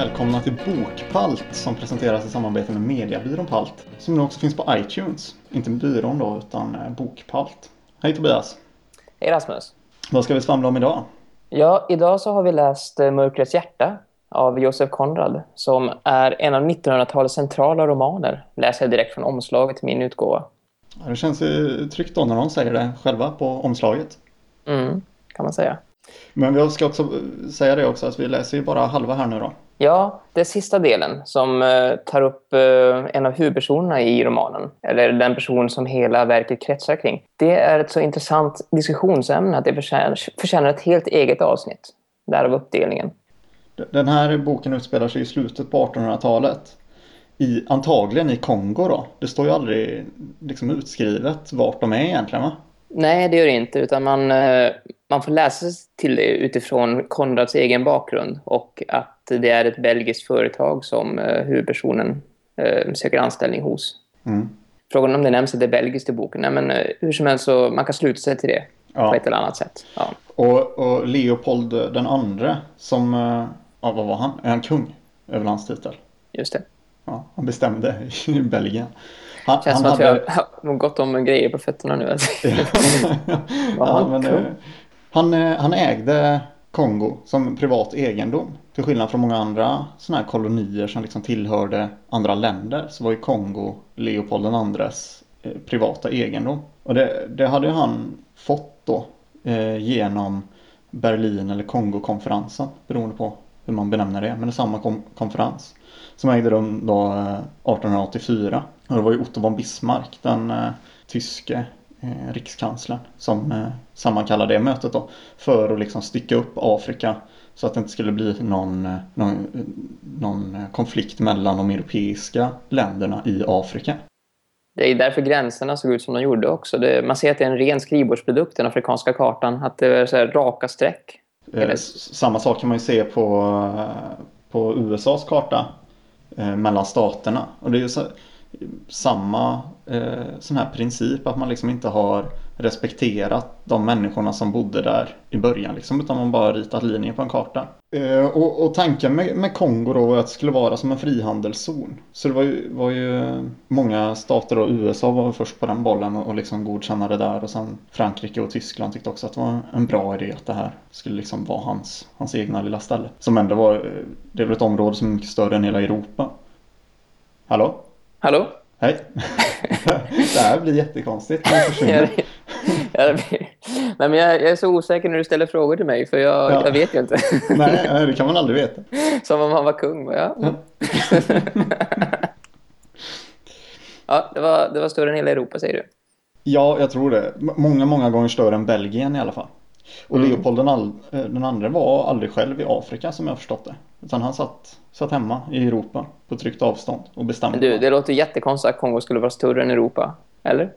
välkomna till Bokpalt som presenteras i samarbete med Mediabyrån Palt. Som nu också finns på iTunes. Inte byrån då, utan eh, Bokpalt. Hej Tobias! Hej Rasmus! Vad ska vi svamla om idag? Ja, idag så har vi läst eh, Mörkrets hjärta av Josef Konrad som är en av 1900-talets centrala romaner. Läser jag direkt från omslaget till min utgåva. Ja, det känns ju tryggt då när de säger det själva på omslaget. Mm, kan man säga. Men vi ska också säga det också, att vi läser ju bara halva här nu då. Ja, det är sista delen som uh, tar upp uh, en av huvudpersonerna i romanen. Eller den person som hela verket kretsar kring. Det är ett så intressant diskussionsämne att det förtjänar, ett helt eget avsnitt. Därav uppdelningen. Den här boken utspelar sig i slutet på 1800-talet. I, antagligen i Kongo då. Det står ju aldrig liksom utskrivet vart de är egentligen va? Nej, det gör det inte. Utan man, uh, man får läsa sig till det utifrån Konrads egen bakgrund och att det är ett belgiskt företag som uh, huvudpersonen uh, söker anställning hos. Mm. Frågan om det nämns att det är belgiskt i boken. Nej, men uh, hur som helst så man kan sluta sig till det Ja. på ett eller annat sätt. Ja. Och, och Leopold den andre som, eh, ja vad var han? Är han kung över landstitel? Just det. Ja, han bestämde i Belgien. Han, Känns som att vi har har gått om grejer på fötterna nu. Var ja, han men, eh, han, eh, han ägde Kongo som privat egendom. Till skillnad från många andra sådana här kolonier som liksom tillhörde andra länder så var ju Kongo Leopold den andres eh, privata egendom. Och det, det hade han fått då eh, genom Berlin eller Kongokonferensen beroende på hur man benämner det. Men det är samma kom- konferens som ägde rum då eh, 1884. Och det var ju Otto von Bismarck, den eh, tyske eh, rikskanslern som eh, sammankallade det mötet då för att liksom stycka upp Afrika så att det inte skulle bli någon, eh, någon, eh, någon eh, konflikt mellan de europeiska länderna i Afrika. Det är därför gränserna såg ut som de gjorde också. Det, man ser att det är en ren skrivbordsprodukt, den afrikanska kartan. Att det är så raka streck. Eh, Samma sak kan man ju se på, på USAs karta eh, mellan staterna. Och det är ju så, samma eh, sån här princip att man liksom inte har respekterat de människorna som bodde där i början liksom, utan man bara ritat linjer på en karta. Eh, och, och tanken med, med Kongo då var att det skulle vara som en frihandelszon. Så det var ju, var ju många stater och USA var först på den bollen och, och liksom godkänna det där och sen Frankrike och Tyskland tyckte också att det var en bra idé att det här skulle liksom vara hans, hans egna lilla ställe. Som ändå var, eh, det är väl ett område som är mycket större än hela Europa. Hallå? Hallå? Hej! det här blir jättekonstigt. när det försvinner. Ja, blir- Nej, men jag, jag är så osäker när du ställer frågor till mig, för jag, Ja. jag vet ju inte. Nej, nej, det kan man aldrig veta. Som om han var kung. Ja, mm. ja det, var, det var större än hela Europa, säger du. Ja, jag tror det. Många, många gånger större än Belgien i alla fall. Och Mm. Leopold den, all, eh, den andra var aldrig själv i Afrika som jag förstått det. Utan han satt, satt hemma i Europa på tryggt avstånd och bestämde. Men du, det låter jättekonstigt att Kongo skulle vara större än Europa. Eller?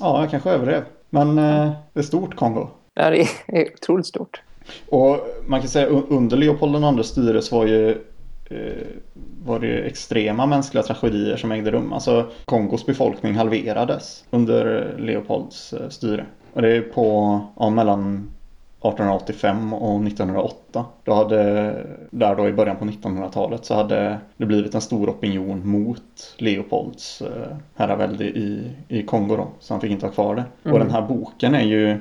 Ja, jag kanske överdrev. Men eh, det är stort Kongo. Det här är, är otroligt stort. Och man kan säga un- under Leopold andra styres var ju eh, var det extrema mänskliga tragedier som ägde rum. Alltså Kongos befolkning halverades under Leopolds eh, styre. Och det är på ja, mellan 1885 och 1908. Då hade, där då i början på 1900-talet så hade det blivit en stor opinion mot Leopolds eh, herravälde i, i Kongo då. Så han fick inte ha kvar det. Och Mm. den här boken är ju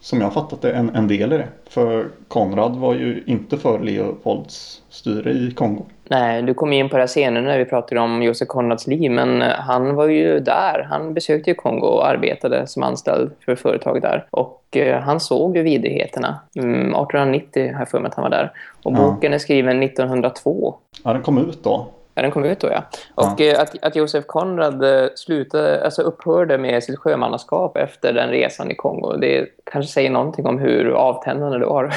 som jag har fattat det, en, en del i det. För Konrad var ju inte för Leopolds styre i Kongo. Nej, du kom in på det här senare när vi pratade om Josef Konrads liv, men eh, han var ju där. Han besökte ju Kongo och arbetade som anställd för företaget där. Och eh, han såg ju vidrigheterna. Mm, 1890 har jag för mig att han var där. Och Ja. boken är skriven 1902. Ja, den kom ut då. Ja, den kom ut då, ja. Och eh, att, att Josef Konrad slutade, alltså upphörde med sitt sjömannaskap efter den resan i Kongo. Det kanske säger någonting om hur avtändande det var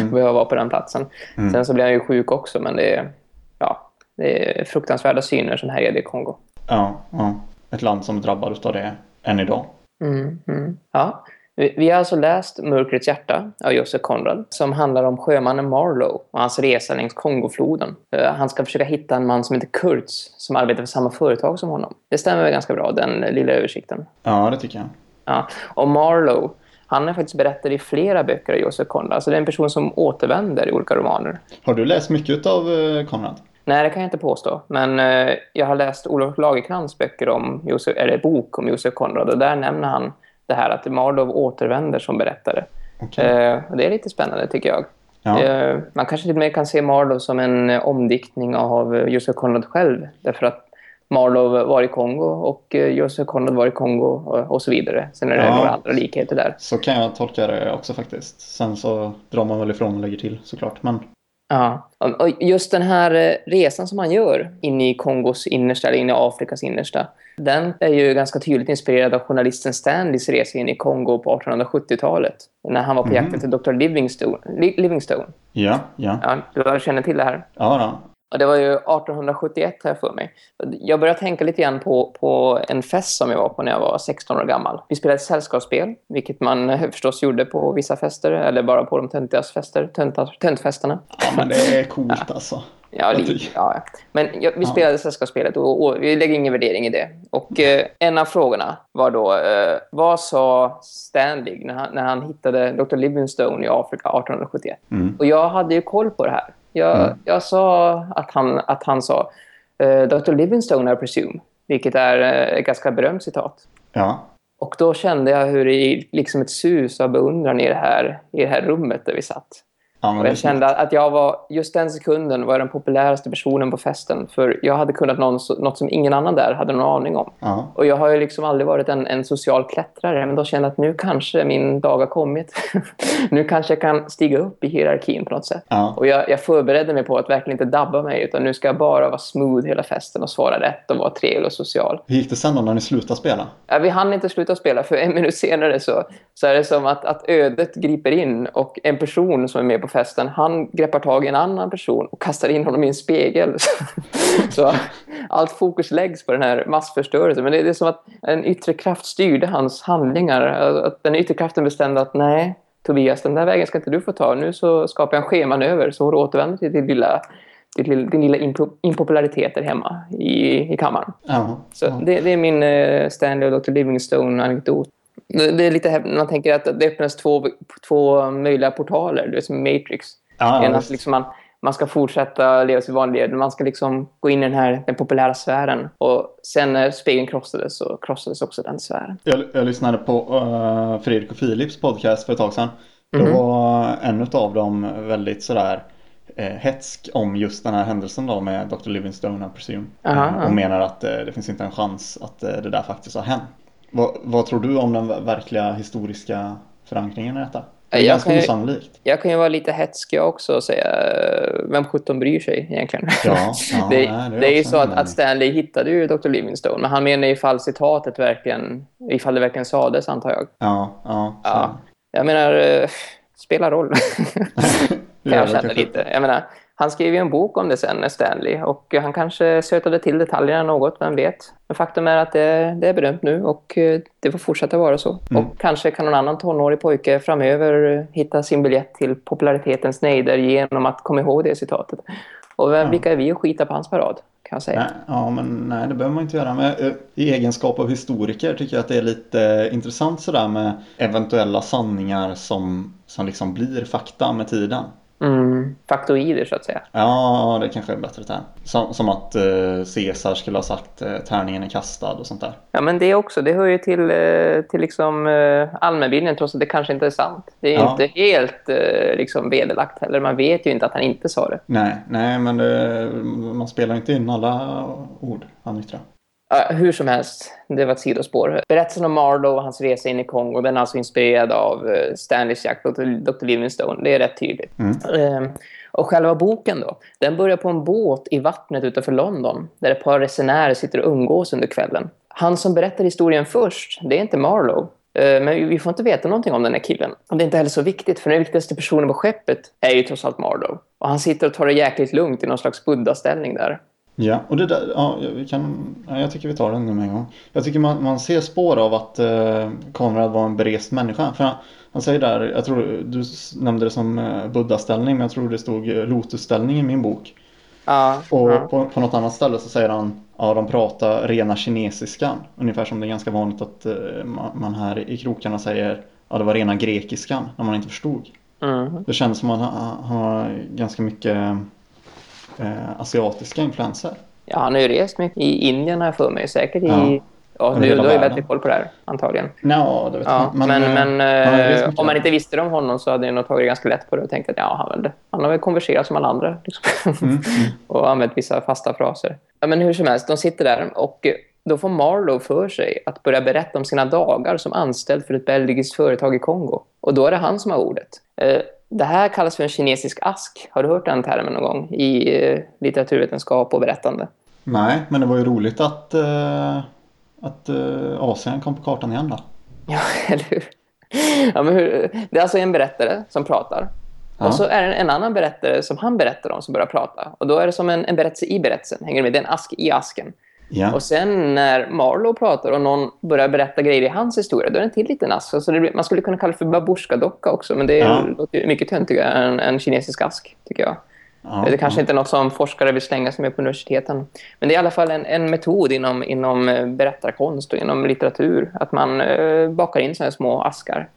Mm. att vara på den platsen. Mm. Sen så blev han ju sjuk också, men det ja, det är fruktansvärda syner som härjade i Kongo. Ja, ja. Ett land som drabbat av det än idag. Mm, mm. Ja. Vi vi har alltså läst Mörkrets hjärta av Josef Konrad som handlar om sjömannen Marlowe och hans resa längs Kongofloden. Eh, Han ska försöka hitta en man som heter Kurtz som arbetar för samma företag som honom. Det stämmer väl ganska bra, den lilla översikten. Ja, det tycker jag. Ja. Och Marlowe, Han är faktiskt berättare i flera böcker av Josef Konrad. Alltså det är en person som återvänder i olika romaner. Har du läst mycket av Konrad? Nej, det kan jag inte påstå. Men eh, jag har läst Olof Lagerkrans böcker om Josef, eller bok om Josef Konrad och där nämner han det här att Marlov återvänder som berättare. Okay. Eh, och det är lite spännande tycker jag. Ja. Eh, man kanske lite mer kan se Marlov som en eh, omdiktning av eh, Josef Konrad själv. Därför att Marlov var i Kongo och eh, Josef Konrad var i Kongo och, och så vidare. Sen är det ja. några andra likheter där. Så kan jag tolka det också faktiskt. Sen så drar man väl ifrån och lägger till såklart. Men Ja, och just den här eh, resan som han gör in i Kongos innersta, eller in i Afrikas innersta, den är ju ganska tydligt inspirerad av journalisten Stanleys resa in i Kongo på 1870-talet. När han var på mm. jakten till Dr. Livingstone. Livingstone. Ja, ja. ja du känner till det här? Ja, då. Och det var ju 1871 här för mig. Jag började tänka lite grann på, på en fest som jag var på när jag var 16 år gammal. Vi spelade ett sällskapsspel, vilket man förstås gjorde på vissa fester, eller bara på de töntigas fester, töntfesterna. Ja, men det är coolt alltså. Ja, li, ja. men ja, vi spelade ja. sällskapsspelet och, och, vi lägger ingen värdering i det. Och eh, en av frågorna var då, eh, vad sa Stanley när han, när han hittade Dr. Livingstone i Afrika 1871? Mm. Och jag hade ju koll på det här. Jag, mm. jag sa att han, att han sa uh, Dr. Livingstone, I presume. Vilket är uh, ett ganska berömt citat. Ja. Och då kände jag hur det gick liksom ett sus av beundran i det här, i det här rummet där vi satt. Ja, och jag kände att jag var, just den sekunden var den populäraste personen på festen. För jag hade kunnat någon, något som ingen annan där hade någon aning om. Ja. Och jag har ju liksom aldrig varit en, en social klättrare. Men då kände jag att nu kanske min dag har kommit. nu kanske jag kan stiga upp i hierarkin på något sätt. Ja. Och jag, jag förberedde mig på att verkligen inte dabba mig. Utan nu ska jag bara vara smooth hela festen och svara rätt och vara trevlig och social. Hur gick det sen då när ni slutade spela? Ja, vi hann inte sluta spela. För en minut senare så, så är det som att, att ödet griper in. Och en person som är med på festen, han greppar tag i en annan person och kastar in honom i en spegel. så allt fokus läggs på den här massförstörelsen. Men det är som att en yttre kraft styrde hans handlingar. Att den yttre kraften bestämde att nej, Tobias, den där vägen ska inte du få ta. Nu så skapar jag en schemanöver så du återvänder till din lilla din, lilla impopularitet där hemma i, i kammaren. Ja, så ja. Det, det, är min uh, Stanley och Dr. Livingstone-anekdot. Det är lite man tänker att det öppnas två, två möjliga portaler, det är som Matrix. Ja, att liksom man, man ska fortsätta leva sitt vanliga liv. Man ska liksom gå in i den här den populära sfären. Och sen när spegeln krossades så krossades också den sfären. Jag, jag lyssnade på uh, Fredrik och Philips podcast för ett tag sedan. Mm -hmm. Då var en av dem väldigt sådär eh, hetsk om just den här händelsen då med Dr. Livingstone, I presume. Aha, eh, och menar att eh, det finns inte en chans att eh, det där faktiskt har hänt. Vad, vad tror du om den verkliga historiska förankringen i detta? Det är ganska osannolikt. Jag kan ju vara lite hetsk också och säga vem 17 bryr sig egentligen. Ja, ja, det, nej, det, det, är ju så att, att, Stanley hittade ju Dr. Livingstone men han menar ifall citatet verkligen ifall det verkligen sades antar jag. Ja, ja. ja. Jag menar, uh, spelar roll. kan jag känna lite. Jag menar, han skrev ju en bok om det sen, Stanley. Och han kanske sötade till detaljerna något, vem vet. Men faktum är att det, det är berömt nu och eh, det får fortsätta vara så. Mm. Och kanske kan någon annan tonårig pojke framöver hitta sin biljett till popularitetens nejder genom att komma ihåg det citatet. Och vem, ja. vilka är vi att skita på hans parad? Kan jag säga. Nej, ja, men nej, det behöver man inte göra. Men eh, i egenskap av historiker tycker jag att det är lite intressant sådär med eventuella sanningar som, som liksom blir fakta med tiden. Mm, faktoider så att säga. Ja, det kanske är bättre term. Som, som att eh, Caesar skulle ha sagt eh, tärningen är kastad och sånt där. Ja, men det också. Det hör ju till, eh, till liksom, eh, allmänbildningen trots att det kanske inte är sant. Det är ja. inte helt eh, liksom, vederlagt heller. Man vet ju inte att han inte sa det. Nej, nej men det, man spelar inte in alla ord han yttrar. Uh, hur som helst, det var ett sidospår. Berättelsen om Marlowe och hans resa in i Kongo, den är alltså inspirerad av uh, Stanleys jakt på Dr. Livingstone. Det är rätt tydligt. Mm. Uh, och själva boken då, den börjar på en båt i vattnet utanför London, där ett par resenärer sitter och umgås under kvällen. Han som berättar historien först, det är inte Marlowe. Eh, men vi får inte veta någonting om den här killen. Och det är inte heller så viktigt, för den viktigaste personen på skeppet är ju trots allt Marlowe. Och han sitter och tar det jäkligt lugnt i någon slags buddha-ställning där. Ja, och det där, ja, vi kan, ja, jag tycker vi tar den nu med en gång. Jag tycker man, man ser spår av att eh, Konrad var en berest människa. För han, han säger där, jag tror du nämnde det som eh, buddha-ställning, men jag tror det stod lotusställning i min bok. Ja, och ja. På, på något annat ställe så säger han ja, de pratar rena kinesiskan. Ungefär som det är ganska vanligt att eh, man här i krokarna säger ja, det var rena grekiskan när man inte förstod. Mm. Det känns som att han har ganska mycket eh, asiatiska influenser. Ja, han har ju rest mycket i Indien har jag för mig. Säkert i... Ja. Ja, du, du har ju bättre koll på det här, antagligen. Ja, det vet Ja, jag. men eh, men, ja, jag vet eh, om man inte visste om honom så hade jag nog tagit det ganska lätt på det och tänkt att ja, han, väl, han har väl konverserat som alla andra. Liksom. Mm, och använt vissa fasta fraser. Ja, men hur som helst, de sitter där och eh, då får Marlowe för sig att börja berätta om sina dagar som anställd för ett belgiskt företag i Kongo. Och då är det han som har ordet. Det här kallas för en kinesisk ask. Har du hört den termen någon gång i eh, litteraturvetenskap och berättande? Nej, men det var ju roligt att, eh, att eh, Asien kom på kartan igen då. Ja, eller hur? Ja, men hur? Det är alltså en berättare som pratar. Ja. Och så är det en annan berättare som han berättar om som börjar prata. Och då är det som en, en berättelse i berättelsen. Hänger du med? Det är en ask i asken. Ja. Och sen när Marlowe pratar och någon börjar berätta grejer i hans historia, då är det en till liten ask. Så blir, man skulle kunna kalla det för babusjka-docka också, men det är, Ja. låter mycket töntigare än en kinesisk ask, tycker jag. ja, det kanske ja. inte är något som forskare vill slänga sig med på universiteten. Men det är i alla fall en, en metod inom, inom eh, berättarkonst och inom litteratur, att man eh, bakar in sådana små askar.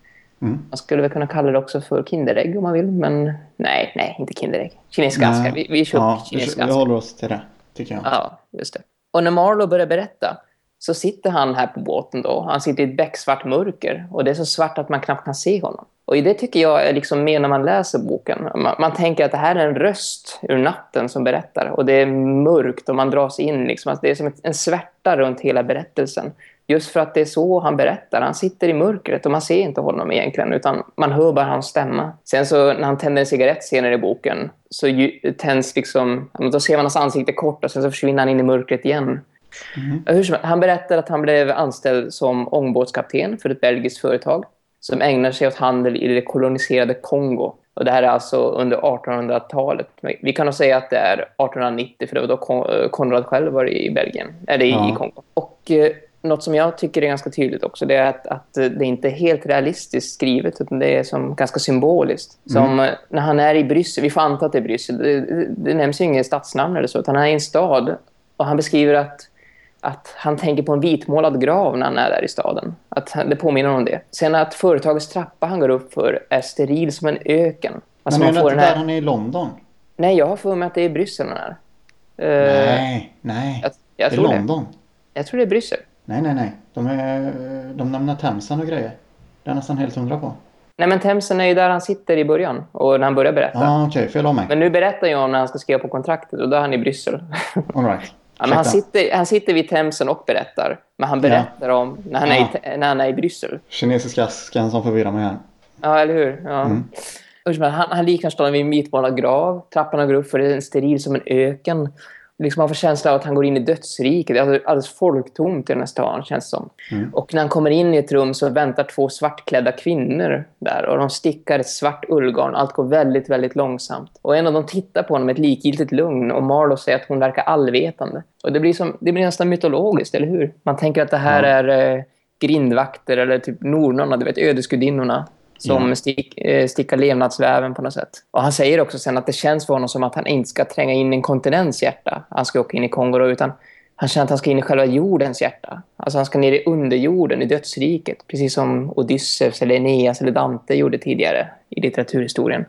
Mm. Man skulle väl kunna kalla det också för kinderägg om man vill, men nej, nej, inte kinderägg. Kinesiska Nej. askar, vi, vi kör Ja, vi, kinesiska vi askar. håller oss till det, tycker jag. Ja, just det. Och när Marlowe börjar berätta så sitter han här på båten då. Han sitter i ett becksvart mörker och det är så svart att man knappt kan se honom. Och det tycker jag är liksom med när man läser boken. Man, man tänker att det här är en röst ur natten som berättar och det är mörkt och man dras in liksom. Alltså det är som ett- en svärta runt hela berättelsen. Just för att det är så han berättar. Han sitter i mörkret och man ser inte honom egentligen utan man hör bara hans stämma. Sen så när han tänder en cigarett senare i boken så tänds liksom, då ser man hans ansikte kort och sen så försvinner han in i mörkret igen. Helst, han berättar att han blev anställd som ångbåtskapten för ett belgiskt företag som ägnar sig åt handel i det koloniserade Kongo. Och det här är alltså under 1800-talet. Vi kan nog säga att det är 1890 för det var då Kon- Konrad själv var i Belgien, eller i, Ja. Kongo. Och eh, något som jag tycker är ganska tydligt också det är att, att det inte är helt realistiskt skrivet utan det är som ganska symboliskt. Som eh, när han är i Bryssel, vi får anta att det är Bryssel, det, det, det nämns ju inget stadsnamn eller så, utan han är i en stad och han beskriver att att han tänker på en vitmålad grav när han är där i staden. Att det påminner om det. Sen att företagets trappa han går upp för är steril som en öken. Alltså Men är man det får den där här... han är i London? Nej, jag har för mig att det är i Bryssel han är. Eh, nej, nej. Jag, jag det. London? Jag tror det är Bryssel. Nej, nej, nej. De, är, de nämner Themsen och grejer. Det är jag nästan helt hundra på. Nej, men Themsen är ju där han sitter i början och när han börjar berätta. Ja, ah, okej. fel av mig. Men nu berättar jag om när han ska skriva på kontraktet och då är han i Bryssel. All right. Ja, han, sitter, han sitter vid Themsen och berättar. Men han berättar om när han, är i, när han är i Bryssel. Kinesiska asken som förvirrar mig här. Ja, eller hur? Ja. Mm. Han, han liknar staden vid en vitmålad grav. Trapporna går upp för det är en steril som en öken. Liksom man får känslan av att han går in i dödsriket. Är alldeles, folktomt i den här stan, känns som. Mm. Och när han kommer in i ett rum så väntar två svartklädda kvinnor där. Och de stickar ett svart ullgarn. Allt går väldigt, väldigt långsamt. Och en av dem tittar på honom med ett likgiltigt lugn. Och Marlowe säger att hon verkar allvetande. Och det blir, som, det blir nästan mytologiskt, eller hur? Man tänker att det här Ja. är eh, grindvakter eller typ nornorna, du vet, ödesgudinnorna som Ja. stick, eh, stickar levnadsväven på något sätt. Och han säger också sen att det känns för honom som att han inte ska tränga in en kontinents hjärta. Han ska åka in i Kongo då, utan han känner att han ska in i själva jordens hjärta. Alltså han ska ner i underjorden, i dödsriket. Precis som Odysseus eller Aeneas eller Dante gjorde tidigare i litteraturhistorien.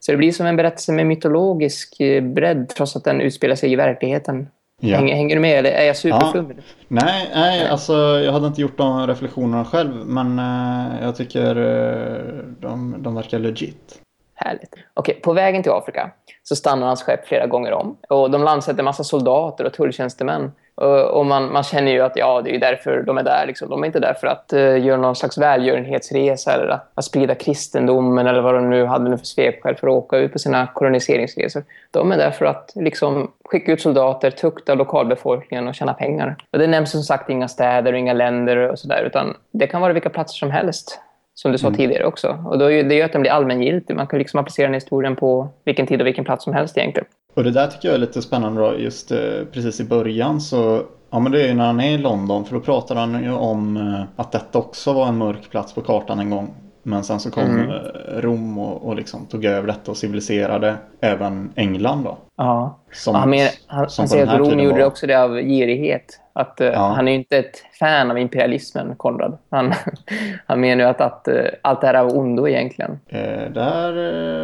Så det blir som en berättelse med mytologisk eh, bredd trots att den utspelar sig i verkligheten. Ja. Hänger, hänger du med eller är jag superflummig? Nej, nej, alltså jag hade inte gjort de reflektionerna själv. Men eh, jag tycker eh, de, de verkar legit. Härligt. Okej, på vägen till Afrika så stannar hans skepp flera gånger om. Och de landsätter en massa soldater och tulltjänstemän. Eh, och, man, man känner ju att ja, det är därför de är där. Liksom. De är inte där för att uh, göra någon slags välgörenhetsresa eller att, att sprida kristendomen eller vad de nu hade nu för svepskäl för att åka ut på sina koloniseringsresor. De är där för att liksom, skicka ut soldater, tukta lokalbefolkningen och tjäna pengar. Och det nämns som sagt inga städer och inga länder och sådär, utan det kan vara vilka platser som helst. Som du sa tidigare också. Och då, det gör att den blir allmängiltig. Man kan liksom applicera den historien på vilken tid och vilken plats som helst egentligen. Och det där tycker jag är lite spännande då, just eh, precis i början så Ja men det är ju när han är i London för då pratar han ju om eh, att detta också var en mörk plats på kartan en gång. Men sen så kom Mm. eh, Rom och, och liksom tog över detta och civiliserade även England då. Ja. Som, han, men, han, som han säger att Rom gjorde var- också det av girighet. Att, eh, Ja. Han är ju inte ett fan av imperialismen, Konrad. Han, han menar ju att, att eh, allt det här är av ondo egentligen. Eh, där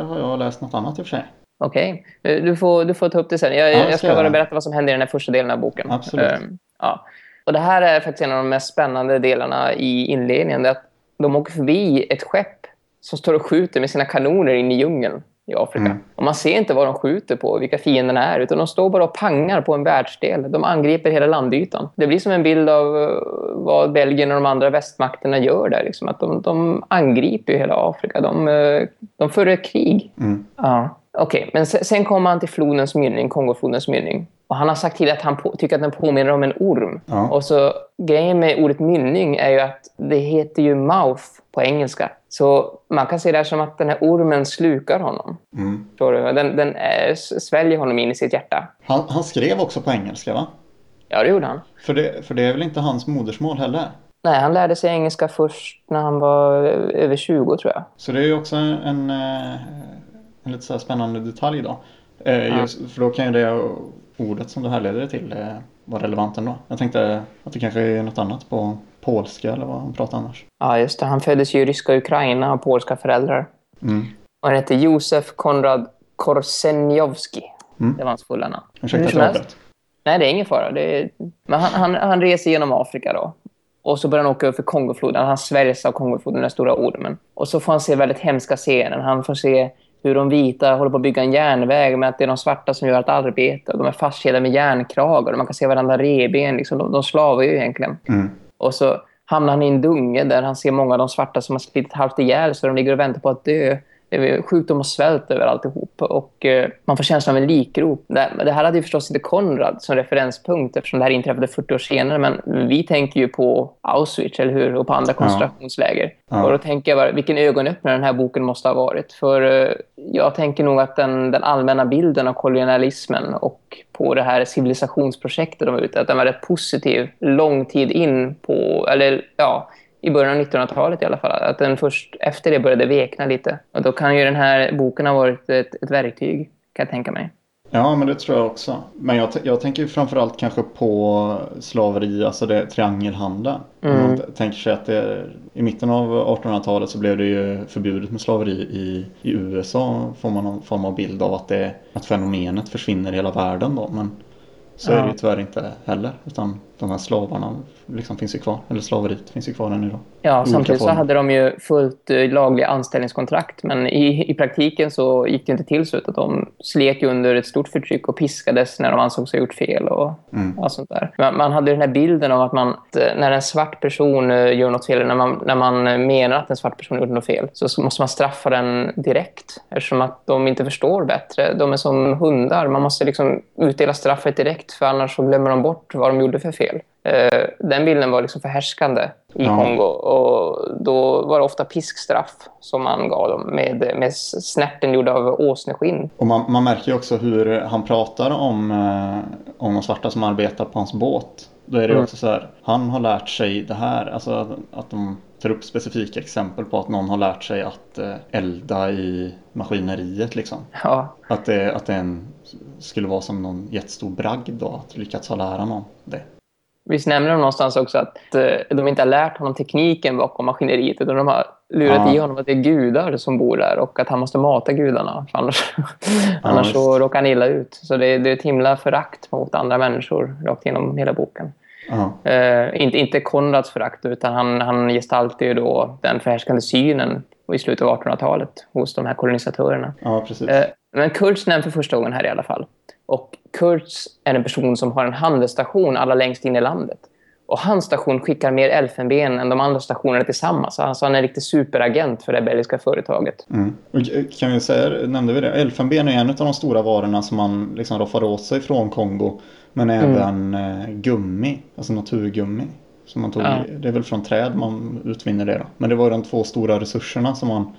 har jag läst något annat i och för sig. Okej, Eh, du, får, du får ta upp det sen. Jag, Ja, jag ska jag bara berätta vad som händer i den här första delen av boken. Absolut. Ehm, ja. Och det här är faktiskt en av de mest spännande delarna i inledningen. Det är att de åker förbi ett skepp som står och skjuter med sina kanoner in i djungeln i Afrika. Mm. Och man ser inte vad de skjuter på, vilka fienderna är, utan de står bara och pangar på en världsdel. De angriper hela landytan. Det blir som en bild av eh, vad Belgien och de andra västmakterna gör där. Liksom. Att de, de angriper ju hela Afrika. De, eh, de för krig. Mm. Ja. Okej, men sen, sen kommer han till flodens mynning, Kongoflodens mynning. Och han har sagt till att han på, tycker att den påminner om en orm. Ja. Och så grejen med ordet mynning är ju att det heter ju mouth på engelska. Så man kan se det här som att den här ormen slukar honom. Mm. Den, den s- sväljer honom in i sitt hjärta. Han, han skrev också på engelska va? Ja, det gjorde han. För det, för det är väl inte hans modersmål heller? Nej, han lärde sig engelska först när han var över 20 tror jag. Så det är ju också en, eh, en lite så spännande detalj då. Eh, Ja. just, för då kan ju det ordet som det här leder till eh, vara relevant ändå. Jag tänkte att det kanske är något annat på polska eller vad han pratar annars. Ja, just det. Han föddes ju i ryska Ukraina och polska föräldrar. Mm. Och han hette Josef Konrad Korsenjovski. Mm. Det var hans fulla namn. Ursäkta att jag avbröt. Nej, det är ingen fara. Det är... Men han, han, han reser genom Afrika då. Och så börjar han åka upp för Kongofloden. Han svärs av Kongofloden, den stora ormen. Och så får han se väldigt hemska scener. Han får se hur de vita håller på att bygga en järnväg med att det är de svarta som gör ett arbete. Och de är fastkedjade med järnkragar. Och man kan se varandra reben. Liksom. De, de slavar ju egentligen. Mm. Och så hamnar han i en dunge där han ser många av de svarta som har slitit halvt ihjäl så de ligger och väntar på att dö. Sjukdom och svält över alltihop. Och eh, man får känslan av en likgrop. Det, det här hade ju förstås inte Konrad som referenspunkt eftersom det här inträffade 40 år senare. Men vi tänker ju på Auschwitz, eller hur? Och på andra koncentrationsläger. Ja. Och då tänker jag bara, vilken ögonöppnare den här boken måste ha varit. För eh, jag tänker nog att den, den allmänna bilden av kolonialismen och på det här civilisationsprojektet de var ute, att den var rätt positiv lång tid in på, eller ja, i början av 1900-talet i alla fall. Att den först efter det började vekna lite. Och då kan ju den här boken ha varit ett, ett verktyg, kan jag tänka mig. Ja, men det tror jag också. Men jag, jag tänker framförallt kanske på slaveri, alltså det triangelhandeln. Mm. Man tänker sig att det, i mitten av 1800-talet så blev det ju förbjudet med slaveri i, i USA. Får man någon form av bild av att, det, att fenomenet försvinner i hela världen då. Men så är Ja. det ju tyvärr inte heller. Utan de här slavarna liksom finns ju kvar. Eller slaveriet finns ju kvar än idag. Ja, samtidigt så hade de ju fullt eh, lagliga anställningskontrakt. Men i, i praktiken så gick det inte till så. Utan de slet under ett stort förtryck och piskades när de ansåg sig ha gjort fel. Och, Mm. allt sånt där. Man, man hade den här bilden av att man, att, eh, när en svart person eh, gör något fel, eller när man, när man menar att en svart person gjort något fel, så måste man straffa den direkt. Eftersom att de inte förstår bättre. De är som hundar. Man måste liksom utdela straffet direkt, för annars så glömmer de bort vad de gjorde för fel. Eh, Den bilden var liksom förhärskande i Ja. Kongo. Och då var det ofta piskstraff som man gav dem med, med snärten gjord av åsneskinn. Och man, man märker också hur han pratar om, eh, om de svarta som arbetar på hans båt. Då är det Mm. också så här, han har lärt sig det här. Alltså att, de tar upp specifika exempel på att någon har lärt sig att eh, elda i maskineriet liksom. Ja, Att det, att det en, skulle vara som någon jättestor bragd då, att lyckas ha lära någon det. Visst nämner de någonstans också att eh, de inte har lärt honom tekniken bakom maskineriet utan de har lurat Ja. i honom att det är gudar som bor där och att han måste mata gudarna för annars, annars så råkar han illa ut. Så det, det är ett himla förakt mot andra människor rakt igenom hela boken. Ja, Eh, inte, inte Konrads förakt utan han, han gestaltar ju då den förhärskande synen i slutet av 1800-talet hos de här kolonisatörerna. ja precis. Eh, Men Kurtz nämns för första gången här i alla fall. Och Kurtz är en person som har en handelsstation allra längst in i landet. Och hans station skickar mer elfenben än de andra stationerna tillsammans. Alltså han är en riktig superagent för det belgiska företaget. Mm. Och Kan vi säga, nämnde vi det? Elfenben är en av de stora varorna som man liksom roffar åt sig från Kongo. Men även eh, gummi, alltså naturgummi. Som man tog, Ja. Det är väl från träd man utvinner det då. Men det var de två stora resurserna som man,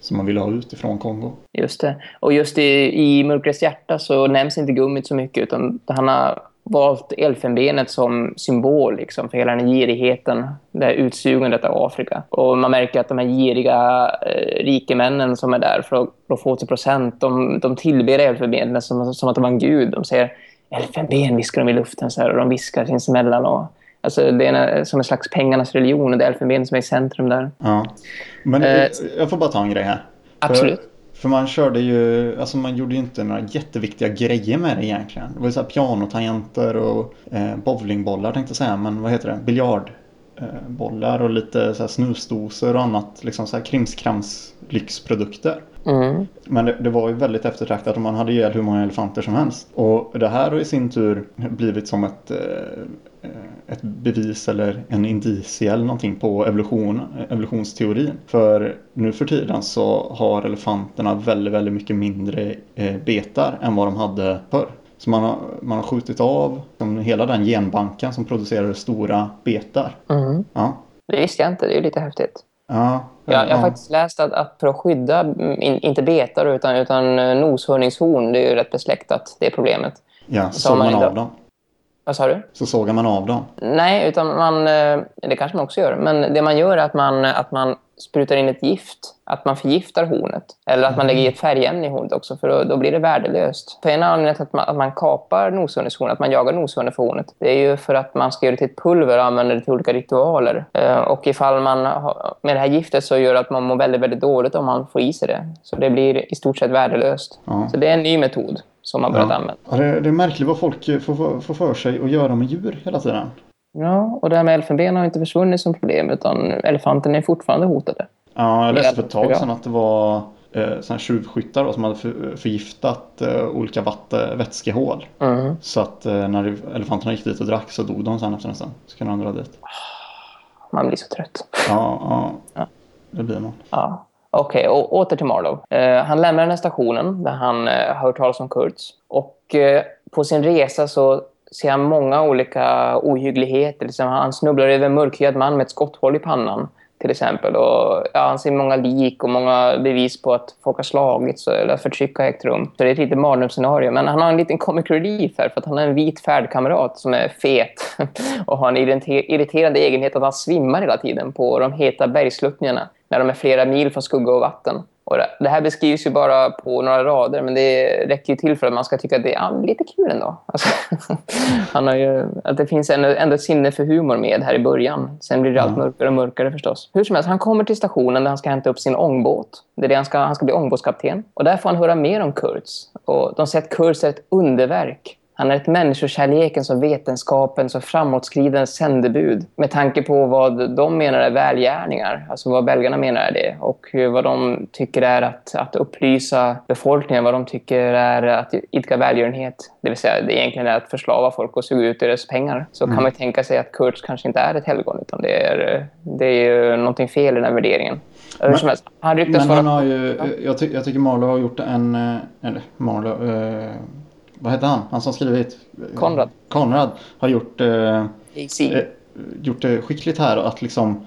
som man ville ha ut ifrån Kongo. Just det. Och just i, i Mörkrets hjärta så nämns inte gummit så mycket utan han har valt elfenbenet som symbol liksom, för hela den girigheten, det här utsugandet av Afrika. Och man märker att de här giriga eh, rikemännen som är där för att, för att få till procent, de, de tillber elfenbenet som, som att det var en gud. De säger elfenben viskar de i luften så här, och de viskar sinsemellan och Alltså det är som en slags pengarnas religion och det är elfenben som är i centrum där. Ja. Men eh, jag får bara ta en grej här. Absolut. För, för man körde ju, alltså man gjorde ju inte några jätteviktiga grejer med det egentligen. Det var ju så här pianotangenter och eh, bowlingbollar tänkte jag säga, men vad heter det? Biljardbollar och lite så här snusdosor och annat, liksom så här krimskrams lyxprodukter. Mm. Men det, det, var ju väldigt eftertraktat och man hade ihjäl hur många elefanter som helst. Och det här har i sin tur blivit som ett, eh, ett bevis eller en indicie eller någonting på evolution, evolutionsteorin. För nu för tiden så har elefanterna väldigt, väldigt mycket mindre eh, betar än vad de hade förr. Så man har, man har skjutit av hela den genbanken som producerade stora betar. Mm. Ja. Det visste jag inte, det är lite häftigt. Ja, Ja, jag har faktiskt läst att, att för att skydda, in, inte betar utan, utan noshörningshorn, det är ju rätt besläktat, det problemet. Ja, så såg man, man av dem. Vad sa du? Så sågar man av dem? Nej, utan man, det kanske man också gör. Men det man gör är att man, att man sprutar in ett gift. Att man förgiftar hornet. Eller att man lägger i ett färgämne i hornet också. För då, då blir det värdelöst. För en anledning till att man, att man kapar noshörningshornet, att man jagar noshörnet för hornet. Det är ju för att man ska göra det till ett pulver och använda det till olika ritualer. Uh, och ifall man har, med det här giftet så gör det att man mår väldigt, väldigt dåligt om man får i sig det. Så det blir i stort sett värdelöst. Ja. Så det är en ny metod som man börjat ja. använda. Ja, det, det är märkligt vad folk får, får för sig att göra med djur hela tiden. Ja, och det här med elfenben har inte försvunnit som problem utan elefanten är fortfarande hotade. Ja, jag läste för ett tag sedan att det var eh, tjuvskyttar då, som hade för, förgiftat eh, olika vatt, vätskehål. Mm. Så att eh, när elefanterna gick dit och drack så dog de sen efter en stund. Så kunde de dra dit. Man blir så trött. Ja, ja. Ja. det blir man. Ja. Okej, okay, åter till Marlow. Eh, han lämnar den här stationen där han eh, har hört talas om Kurtz. Och eh, på sin resa så ser han många olika ohyggligheter. Liksom, han snubblar över en mörkhyad man med ett skotthål i pannan till exempel. Och, ja, han ser många lik och många bevis på att folk har slagits eller förtryck har ägt rum. Så det är ett litet mardrömsscenario. Men han har en liten comic relief här för att han har en vit färdkamrat som är fet och har en irriterande egenhet att han svimmar hela tiden på de heta bergsluttningarna när de är flera mil från skugga och vatten. Och det här beskrivs ju bara på några rader men det räcker ju till för att man ska tycka att det är lite kul ändå. Alltså, han har ju, att det finns ändå, ändå ett sinne för humor med här i början. Sen blir det allt mörkare och mörkare förstås. Hur som helst, han kommer till stationen där han ska hämta upp sin ångbåt. Det är det han ska, han ska bli ångbåtskapten. Och där får han höra mer om Kurtz. Och de säger att Kurtz är ett underverk. Han är ett människokärlekens och vetenskapens och framåtskridandets sändebud med tanke på vad de menar är välgärningar. Alltså vad belgarna menar är det. Och vad de tycker är att, att upplysa befolkningen. Vad de tycker är att idka välgörenhet. Det vill säga det egentligen är att förslava folk och suga ut deras pengar. Så mm. kan man tänka sig att Kurtz kanske inte är ett helgon utan det är, det är ju någonting fel i den här värderingen. Men, han, men han har ju, jag, ty jag tycker Marlowe har gjort en, eller Marlowe, eh, vad heter han? Han som skrivit? Konrad. Konrad har gjort, eh, eh, gjort det skickligt här att liksom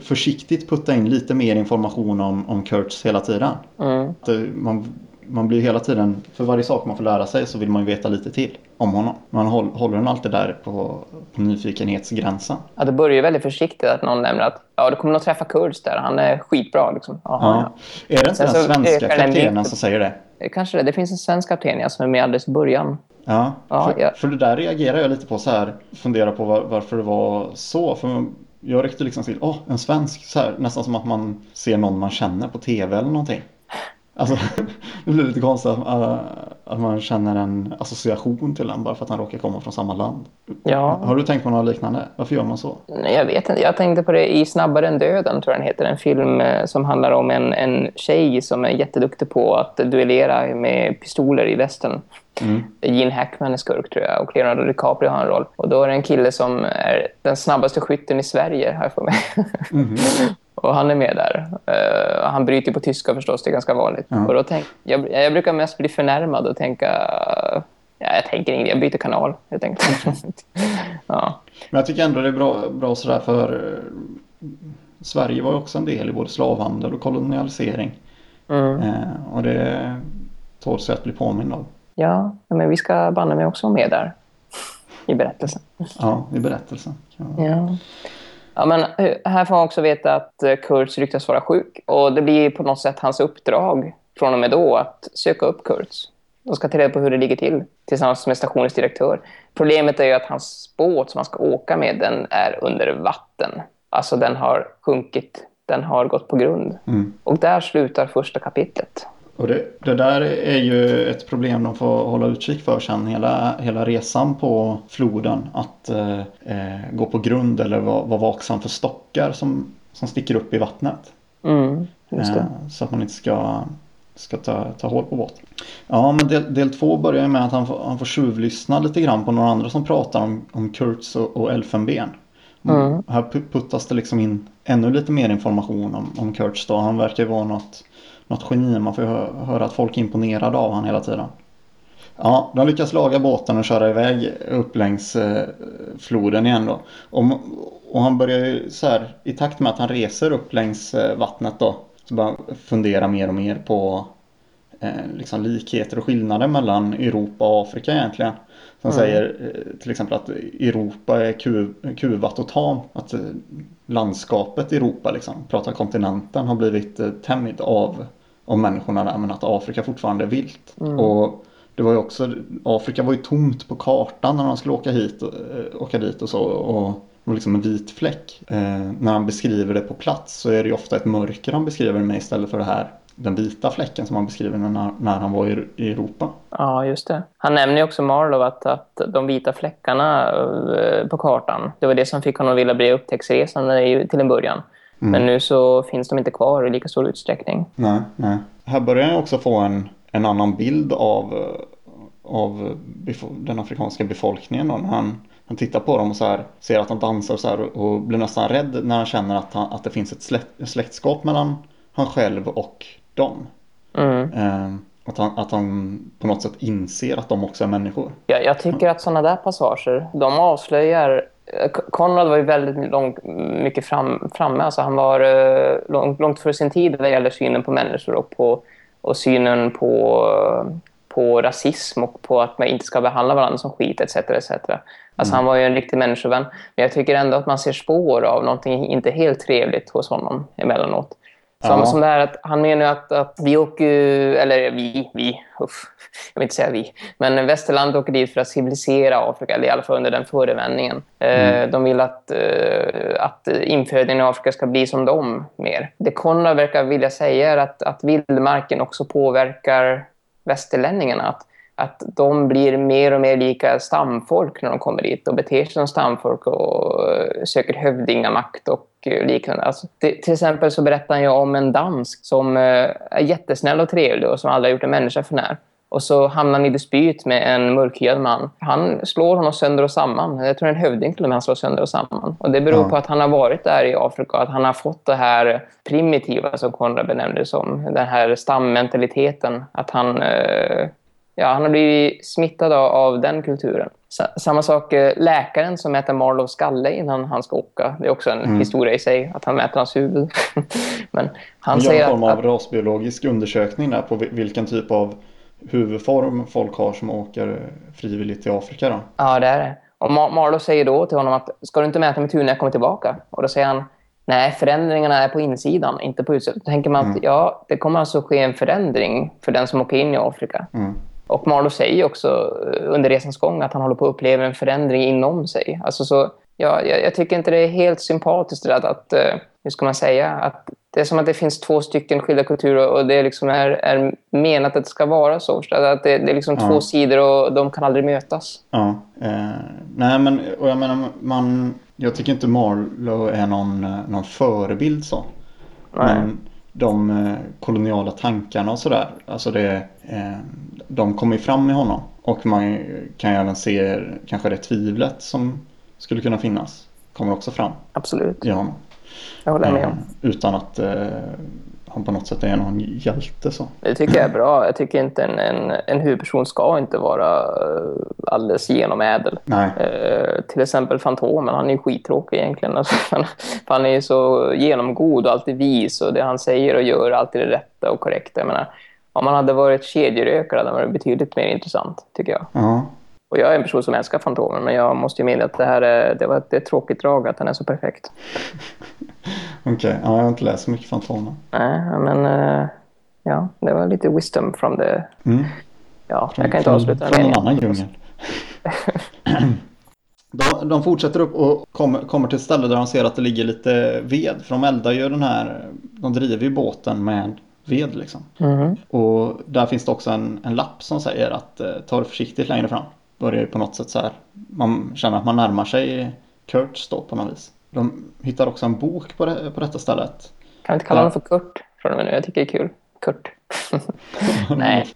försiktigt putta in lite mer information om, om Kurtz hela tiden. Mm. Att, man, man blir hela tiden, för varje sak man får lära sig så vill man ju veta lite till om honom. Man håller, den alltid där på, på nyfikenhetsgränsen. Ja, det börjar ju väldigt försiktigt att någon nämner att ja, du kommer nog träffa Kurtz där. Han är skitbra liksom. Aha, ja. Är det inte den svenska kaptenen som säger det? Kanske det. Det finns en svensk kapten som är med alldeles i början. Ja, Ja, för, ja. för det där reagerar jag lite på så här. Fundera på var, varför det var så. För jag räckte liksom till, åh, en svensk. Så här, nästan som att man ser någon man känner på tv eller någonting. Alltså, det blir lite konstigt att, att man känner en association till den bara för att han råkar komma från samma land. Ja. Har du tänkt på något liknande? Varför gör man så? Nej, jag vet inte. Jag tänkte på det i Snabbare än döden, tror jag den heter. En film eh, som handlar om en, en tjej som är jätteduktig på att duellera med pistoler i västern. Mm. Gene Hackman är skurk, tror jag. Och Leonardo DiCaprio har en roll. Och då är det en kille som är den snabbaste skytten i Sverige, här för mig. Mhm. och han är med där. Uh, han bryter på tyska förstås, det är ganska vanligt. Ja. Och då tänk, jag, jag brukar mest bli förnärmad och tänka... Ja, jag tänker inget, jag byter kanal helt enkelt. ja. Men jag tycker ändå det är bra, bra sådär för eh, Sverige var också en del i både slavhandel och kolonialisering. Mm. Eh, och det tål sig att bli påmind av. Ja, men vi ska banna mig också med där. i berättelsen. Ja, i berättelsen. Ja. Ja. Ja, men eh, här får man också veta att eh, Kurtz ryktas vara sjuk. Och det blir på något sätt hans uppdrag från och med då att söka upp Kurtz. De ska ta reda på hur det ligger till tillsammans med stationens direktör. Problemet är ju att hans båt som han ska åka med den är under vatten. Alltså den har sjunkit, den har gått på grund. Mm. Och där slutar första kapitlet. Och det, det där är ju ett problem de får hålla utkik för sen hela, hela resan på floden. Att eh, eh, gå på grund eller vara var vaksam för stockar som, som sticker upp i vattnet. Mm. Eh, så att man inte ska, ska ta, ta hål på båten. Ja, men del, del två börjar med att han får, han får tjuvlyssna lite grann på några andra som pratar om, om Kurtz och, och elfenben. Mm. Här pu- puttas det liksom in ännu lite mer information om, om Kurtz då. Han verkar vara något, något geni. Man får ju hö- höra att folk är imponerade av han hela tiden. Ja, de lyckas laga båten och köra iväg upp längs eh, floden igen då. Och, och han börjar ju så här, i takt med att han reser upp längs eh, vattnet då, så börjar han fundera mer och mer på eh, liksom likheter och skillnader mellan Europa och Afrika egentligen. Som Mm. säger eh, till exempel att Europa är ku- kuvat och tamt. Att eh, landskapet Europa, liksom, pratar kontinenten, har blivit eh, tämjd av, av människorna där. Men att Afrika fortfarande är vilt. Mm. Och det var ju också, Afrika var ju tomt på kartan när man skulle åka hit och, eh, åka dit och så. Och var liksom en vit fläck. Eh, när han beskriver det på plats så är det ju ofta ett mörker han beskriver med istället för det här den vita fläcken som han beskriver när, när han var i, i Europa. Ja, just det. Han nämner ju också Marlow att, att de vita fläckarna eh, på kartan, det var det som fick honom att vilja bli upptäcktsresande till en början. Men nu så finns de inte kvar i lika stor utsträckning. Nej, nej. Här börjar jag också få en, en annan bild av, eh, av den afrikanska befolkningen då, när han, han tittar på dem och så här, ser att de dansar och, så här, och blir nästan rädd när han känner att, han, att det finns ett släkt, släktskap mellan han själv och dem. Mm. Eh, att, han, att han på något sätt inser att de också är människor. Jag, jag tycker att sådana där passager, de avslöjar... eh, Konrad var ju väldigt långt, mycket fram, framme. Alltså han var eh, långt, långt före sin tid vad gäller synen på människor och, på, och synen på, på rasism och på att man inte ska behandla varandra som skit etc. etc. Alltså Han var ju en riktig människovän. Men jag tycker ändå att man ser spår av någonting inte helt trevligt hos honom emellanåt. Som, Ja. som det här att han menar att, att vi åker eller vi, vi, uff, jag vill inte säga vi, men Västerland åker dit för att civilisera Afrika, eller i alla fall under den förevändningen. Eh, de vill att, eh, att infödingen i Afrika ska bli som dem mer. Det Konrad verkar vilja säga är att, att vildmarken också påverkar västerlänningarna. Att, att de blir mer och mer lika stamfolk när de kommer dit och beter sig som stamfolk och eh, söker hövdingamakt och eh, liknande. Alltså, det, till exempel så berättar ju om en dansk som eh, är jättesnäll och trevlig och som aldrig har gjort en människa för när. Och så hamnar han i dispyt med en mörkhyad man. Han slår honom sönder och samman. Jag tror en hövding till och med han slår sönder och samman. Och det beror Ja. på att han har varit där i Afrika att han har fått det här primitiva som Konrad benämnde det som. Den här stammentaliteten. Att han, eh, ja, han har blivit smittad av, av den kulturen. Sa- Samma sak eh, läkaren som mäter Marlows skalle innan han ska åka. Det är också en historia i sig, att han mäter hans huvud. Men han gör säger en form att, av rasbiologisk undersökning där på vi- vilken typ av huvudform folk har som åker frivilligt till Afrika då. Ja, det är det. Och Ma- Marlow säger då till honom att ska du inte mäta mitt huvud när jag kommer tillbaka? Och då säger han nej, förändringarna är på insidan, inte på utsidan. Då tänker man att ja, det kommer alltså ske en förändring för den som åker in i Afrika. Mm. Och Marlow säger också eh, under resans gång att han håller på att uppleva en förändring inom sig. Alltså så, ja, jag, jag tycker inte det är helt sympatiskt att, att eh, hur ska man säga, att det är som att det finns två stycken skilda kulturer och det liksom är, är menat att det ska vara så. Att det, det är liksom Ja. två sidor och de kan aldrig mötas. Ja, eh, nej men och jag menar man, jag tycker inte Marlowe är någon, eh, någon förebild så. Nej. Men de eh, koloniala tankarna och sådär, alltså det, eh, de kommer ju fram i honom. Och man kan ju även se kanske det tvivlet som skulle kunna finnas, kommer också fram Absolut. i honom. Jag håller med om. utan att eh, han på något sätt är någon hjälte så. Det tycker jag är bra. Jag tycker inte en, en, en huvudperson ska inte vara eh, alldeles genomädel. Nej, Eh, till exempel Fantomen, han är ju skittråkig egentligen. Alltså, han, han är ju så genomgod och alltid vis och det han säger och gör är alltid det rätta och korrekta. Jag menar, om han hade varit kedjerökare hade det varit betydligt mer intressant, tycker jag. ja. Och jag är en person som älskar Fantomen, men jag måste ju medge att det här är, det var ett, ett tråkigt drag att den är så perfekt. Okej, okay. ja, jag har inte läst så mycket Fantomen. Nej, men uh, ja, det var lite wisdom from the... Mm. Ja, från, jag kan inte avsluta den Från en annan djungel. de, de fortsätter upp och kommer, kommer till ett ställe där de ser att det ligger lite ved. För de eldar ju den här, de driver ju båten med ved liksom. Mm. Och där finns det också en, en lapp som säger att eh, ta det försiktigt längre fram. Då är det på något sätt så här, man känner att man närmar sig Kurts då på något vis. De hittar också en bok på, det, på detta stället. Kan vi inte kalla honom för Kurt från och med nu? Jag tycker det är kul. Kurt. Nej.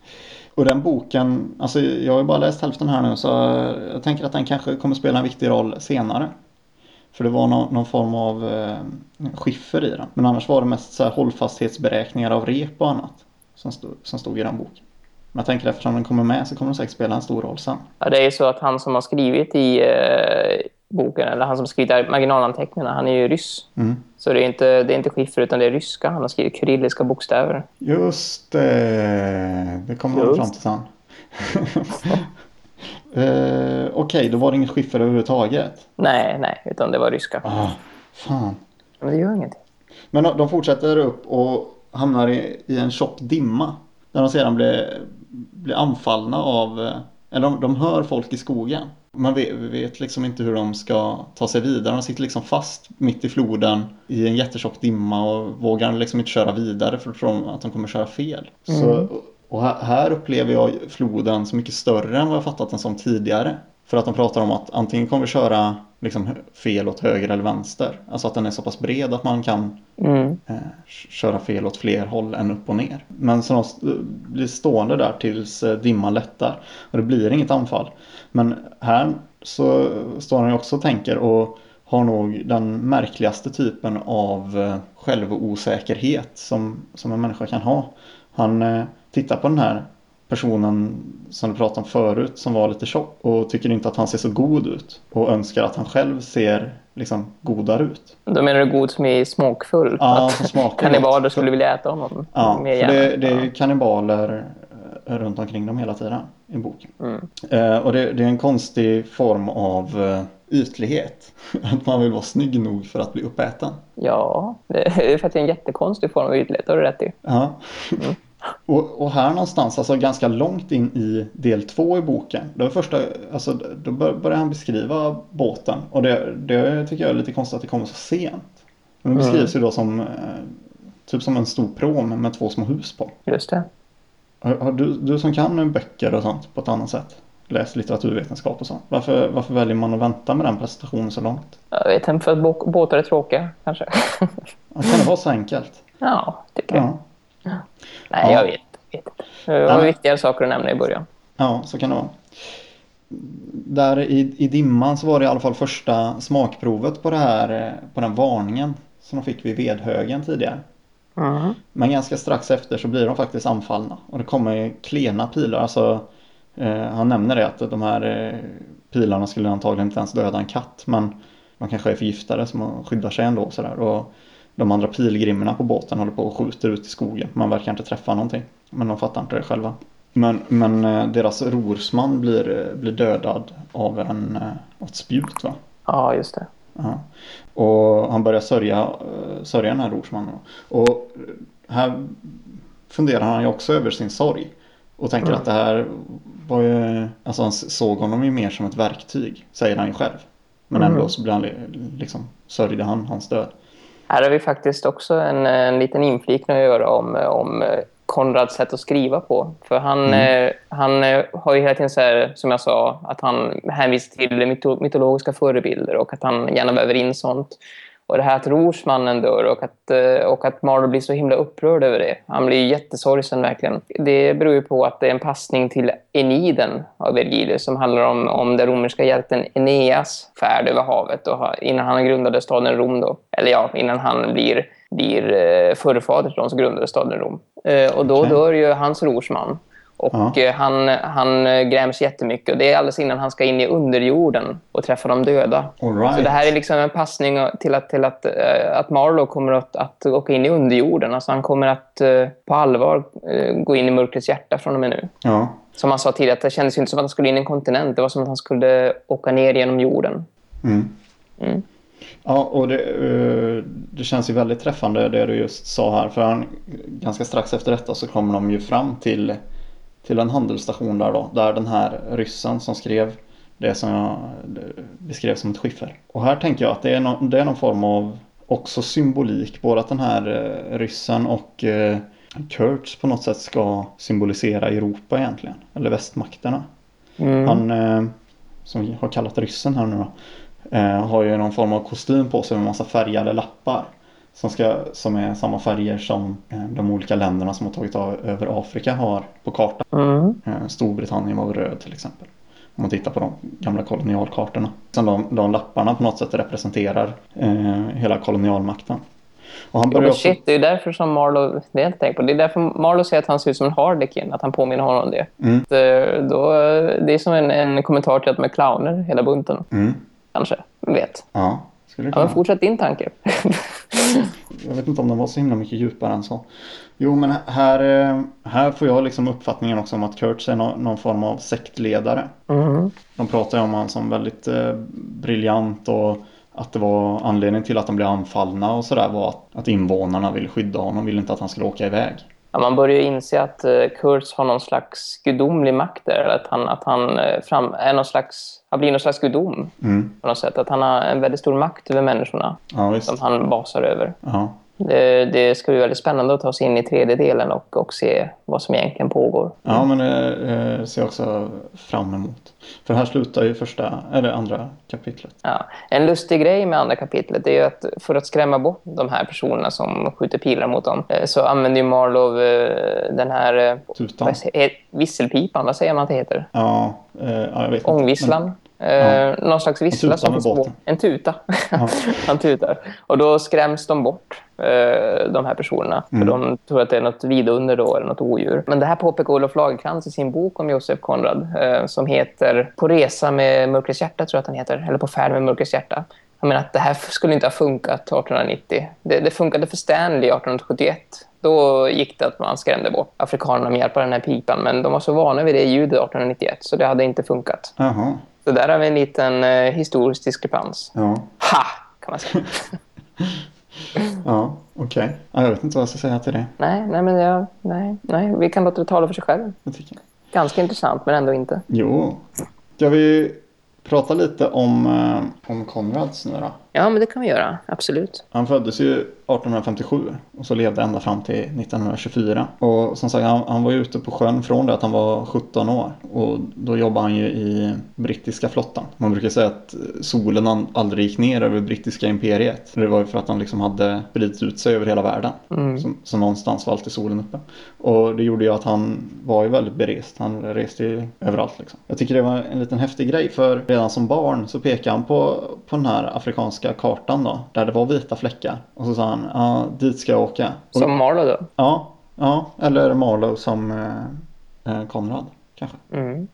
Och den boken, alltså jag har ju bara läst hälften här nu så jag tänker att den kanske kommer spela en viktig roll senare. För det var någon, någon form av eh, skiffer i den. Men annars var det mest så här hållfasthetsberäkningar av rep och annat som stod, som stod i den boken. Men jag tänker eftersom den kommer med så kommer den säkert spela en stor roll sen. Ja, det är ju så att han som har skrivit i eh, boken, eller han som skrivit marginalanteckningarna, han är ju ryss. Mm. Så det är, inte, det är inte skiffer utan det är ryska. Han har skrivit kyrilliska bokstäver. Just det, det kommer man fram till sen. eh, Okej, okay, då var det inget skiffer överhuvudtaget? Nej, nej, utan det var ryska. Ah, fan. Men det gör ingenting. Men de, de fortsätter upp och hamnar i, i en tjock dimma. Där de sedan blir, blir anfallna av, eh, eller de, de hör folk i skogen. Man vet, vet, liksom inte hur de ska ta sig vidare. De sitter liksom fast mitt i floden i en jättetjock dimma och vågar liksom inte köra vidare för att de, att de kommer köra fel. Mm. Så, och här upplever jag floden så mycket större än vad jag fattat den som tidigare. För att de pratar om att antingen kommer vi köra liksom fel åt höger eller vänster. Alltså att den är så pass bred att man kan mm. eh, köra fel åt fler håll än upp och ner. Men så de blir stående där tills eh, dimman lättar. Och det blir inget anfall. Men här så står han ju också och tänker och har nog den märkligaste typen av eh, självosäkerhet som, som en människa kan ha. Han eh, tittar på den här personen som du pratade om förut som var lite tjock och tycker inte att han ser så god ut och önskar att han själv ser liksom godare ut. Då menar du god som är smakfull? Ja, som smakar Kannibaler skulle vilja äta honom? Ja, för det, det är ju kannibaler eh, runt omkring dem hela tiden i boken. Mm. Eh, och det, det, är en konstig form av eh, ytlighet. Att man vill vara snygg nog för att bli uppäten. Ja, det är för att det är en jättekonstig form av ytlighet, har du rätt i. Ja. Mm. Och, och, här någonstans, alltså ganska långt in i del två i boken, då, första, alltså, då börjar han beskriva båten. Och det, det tycker jag är lite konstigt att det kommer så sent. Den mm. beskrivs mm. ju då som eh, typ som en stor prom med två små hus på. Just det. Du, du som kan böcker och sånt på ett annat sätt, läst litteraturvetenskap och sånt. Varför, varför väljer man att vänta med den presentationen så långt? Jag vet inte, för att båtar är tråkiga kanske. kan det vara så enkelt? Ja, tycker jag. Ja. Nej, ja. jag vet, vet inte. Det var viktigare saker att nämna i början. Ja, så kan det vara. Där i, i dimman så var det i alla fall första smakprovet på det här, på den varningen som de fick vid vedhögen tidigare. Mm. Men ganska strax efter så blir de faktiskt anfallna och det kommer klena pilar. Alltså, eh, han nämner det att de här eh, pilarna skulle antagligen inte ens döda en katt men de kanske är förgiftade man skyddar sig ändå. Sådär. Och de andra pilgrimerna på båten håller på och skjuter ut i skogen. Man verkar inte träffa någonting. Men de fattar inte det själva. Men, men eh, deras rorsman blir, blir dödad av en, ett spjut va? Ja, just det. Ja. Och han börjar sörja, eh, sörja den här rorsmannen. Och här funderar han ju också över sin sorg. Och tänker mm. att det här var ju, alltså han såg honom ju mer som ett verktyg, säger han ju själv. Men mm. ändå så blir han, liksom, sörjde han hans död. Här har vi faktiskt också en, en liten inflikning att göra om, om Konrads sätt att skriva på. För han, mm. eh, han eh, har ju hela tiden så här, som jag sa, att han hänvisar till myto mytologiska förebilder och att han gärna väver in sånt. Och det här att rorsmannen dör och att, eh, och att Marlowe blir så himla upprörd över det. Han blir jättesorgsen verkligen. Det beror ju på att det är en passning till Eniden av Vergilius som handlar om, om den romerska hjälten Eneas färd över havet och innan han grundade staden Rom då. Eller ja, innan han blir blir eh, förfader till de som grundade staden Rom. Eh, och då okay. dör ju hans rorsman. Och Ja. eh, han, han eh, gräms jättemycket. Och det är alldeles innan han ska in i underjorden och träffa de döda. All right. Så det här är liksom en passning till att, till att, eh, att Marlowe kommer att, att åka in i underjorden. Alltså han kommer att på allvar gå in i mörkrets hjärta från och med nu. Ja. Som han sa tidigare, det kändes inte som att han skulle in i en kontinent. Det var som att han skulle åka ner genom jorden. Mm. Mm. Ja, och det, det känns ju väldigt träffande det du just sa här. För han, ganska strax efter detta så kommer de ju fram till, till en handelsstation där då. Där den här ryssen som skrev det som jag beskrev som ett skiffer. Och här tänker jag att det är, no, det är någon form av också symbolik. Både att den här eh, ryssen och eh, Kurtz på något sätt ska symbolisera Europa egentligen. Eller västmakterna. Mm. Han eh, som vi har kallat ryssen här nu då. Eh, har ju någon form av kostym på sig med massa färgade lappar. Som, ska, som är samma färger som eh, de olika länderna som har tagit av, över Afrika har på kartan. Mm. Eh, Storbritannien var röd till exempel. Om man tittar på de gamla kolonialkartorna. Som de, de lapparna på något sätt representerar eh, hela kolonialmakten. Och han Ja, börjar också... shit, det är därför som Marlowe, det tänkt på. Det är därför Marlowe säger att han ser ut som en Harlequin, att han påminner honom om det. Mm. Att, Då, det är som en, en kommentar till att de är clowner, hela bunten. Mm. Kanske, vet. Ja, skulle Ja, men fortsätt din tanke. Jag vet inte om den var så himla mycket djupare än så. Jo, men här, eh, här får jag liksom uppfattningen också om att Kurtz är nå- någon form av sektledare. Mm. De pratar ju om honom som väldigt eh, briljant och att det var anledningen till att de blev anfallna och sådär var att, att invånarna ville skydda honom, ville inte att han skulle åka iväg. Ja, man börjar inse att uh, Kurtz har någon slags gudomlig makt där. Att han, att han eh, fram, är någon slags, han blir någon slags gudom Mm. på något sätt. Att han har en väldigt stor makt över människorna Ja, som han basar över. Ja. Det, det ska bli väldigt spännande att ta sig in i tredje delen och, och se vad som egentligen pågår. ja, men det eh, ser jag också fram emot. För här slutar ju första, eller andra kapitlet. Ja. En lustig grej med andra kapitlet är att för att skrämma bort de här personerna som skjuter pilar mot dem eh, så använder ju Marlowe eh, den här eh, Tutan. vad visselpipan, vad säger man att det heter? Ja, eh, ja, jag vet inte. Ångvisslan. Eh, Någon slags vissla som finns på. En tuta. Ja. Han tutar. Och då skräms de bort, eh, de här personerna. Mm. För de tror att det är något vidunder då, eller något odjur. Men det här påpekar Olof Lagercrantz i sin bok om Josef Konrad. Eh, som heter På resa med mörkrets hjärta, tror jag att den heter. Eller På färd med mörkrets hjärta. Jag menar att det här skulle inte ha funkat 1890. Det, det funkade för Stanley 1871. Då gick det att man skrämde bort afrikanerna med hjälp av den här pipan. Men de var så vana vid det ljudet 1891 så det hade inte funkat. Jaha. Så där har vi en liten eh, historisk diskrepans. Ja, Ha! Kan man säga. ja okej. Ja, jag vet inte vad jag ska säga till det. nej, nej, men jag, nej, nej, vi kan låta det tala för sig själv. Jag tycker. Ganska intressant, men ändå inte. Jo. Ska vi prata lite om, eh, om Konrads nu då? Ja, men det kan vi göra. Absolut. Han föddes ju 1857 och så levde ända fram till 1924. Och som sagt, han, han var ju ute på sjön från det att han var 17 år. Och då jobbade han ju i brittiska flottan. Man brukar säga att solen aldrig gick ner över brittiska imperiet. Det var ju för att han liksom hade spridit ut sig över hela världen. Mm. Så, så någonstans var alltid solen uppe. Och det gjorde ju att han var ju väldigt berest. Han reste ju överallt liksom. Jag tycker det var en liten häftig grej för redan som barn så pekade han på, på den här afrikanska kartan då. Där det var vita fläckar. Och så sa han, ja dit ska jag åka. Och, Som Marlowe då. Ja, ja, eller Marlowe som eh, eh, Konrad kanske. Mm.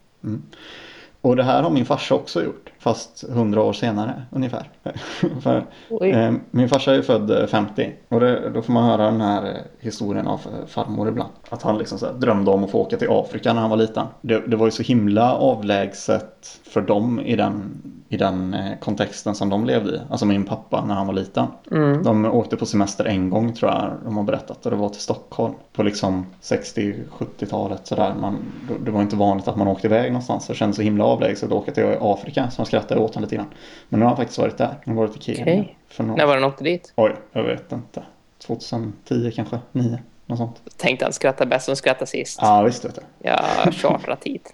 Och det här har min farsa också gjort. Fast hundra år senare ungefär. För, eh, min farsa är född eh, 50. Och det, då får man höra den här eh, historien av eh, farmor ibland. Att han liksom så drömde om att få åka till Afrika när han var liten. Det, det var ju så himla avlägset för dem i den, i den eh, kontexten som de levde i. Alltså min pappa när han var liten. Mm. De åkte på semester en gång tror jag de har berättat och det var till Stockholm på liksom 60-70-talet sådär. Man, det var inte vanligt att man åkte iväg någonstans. Det kändes så himla avlägset att åka till Afrika man skrattade åt honom lite grann. Men nu har han faktiskt varit där. Han har varit i Kenya. Okej. För någon... När var den åkte dit? Oj, jag vet inte. 2010 kanske? 9? Något sånt. Tänkte han skratta bäst som skrattar sist. Ja, visst vet du. Jag har chartrat hit.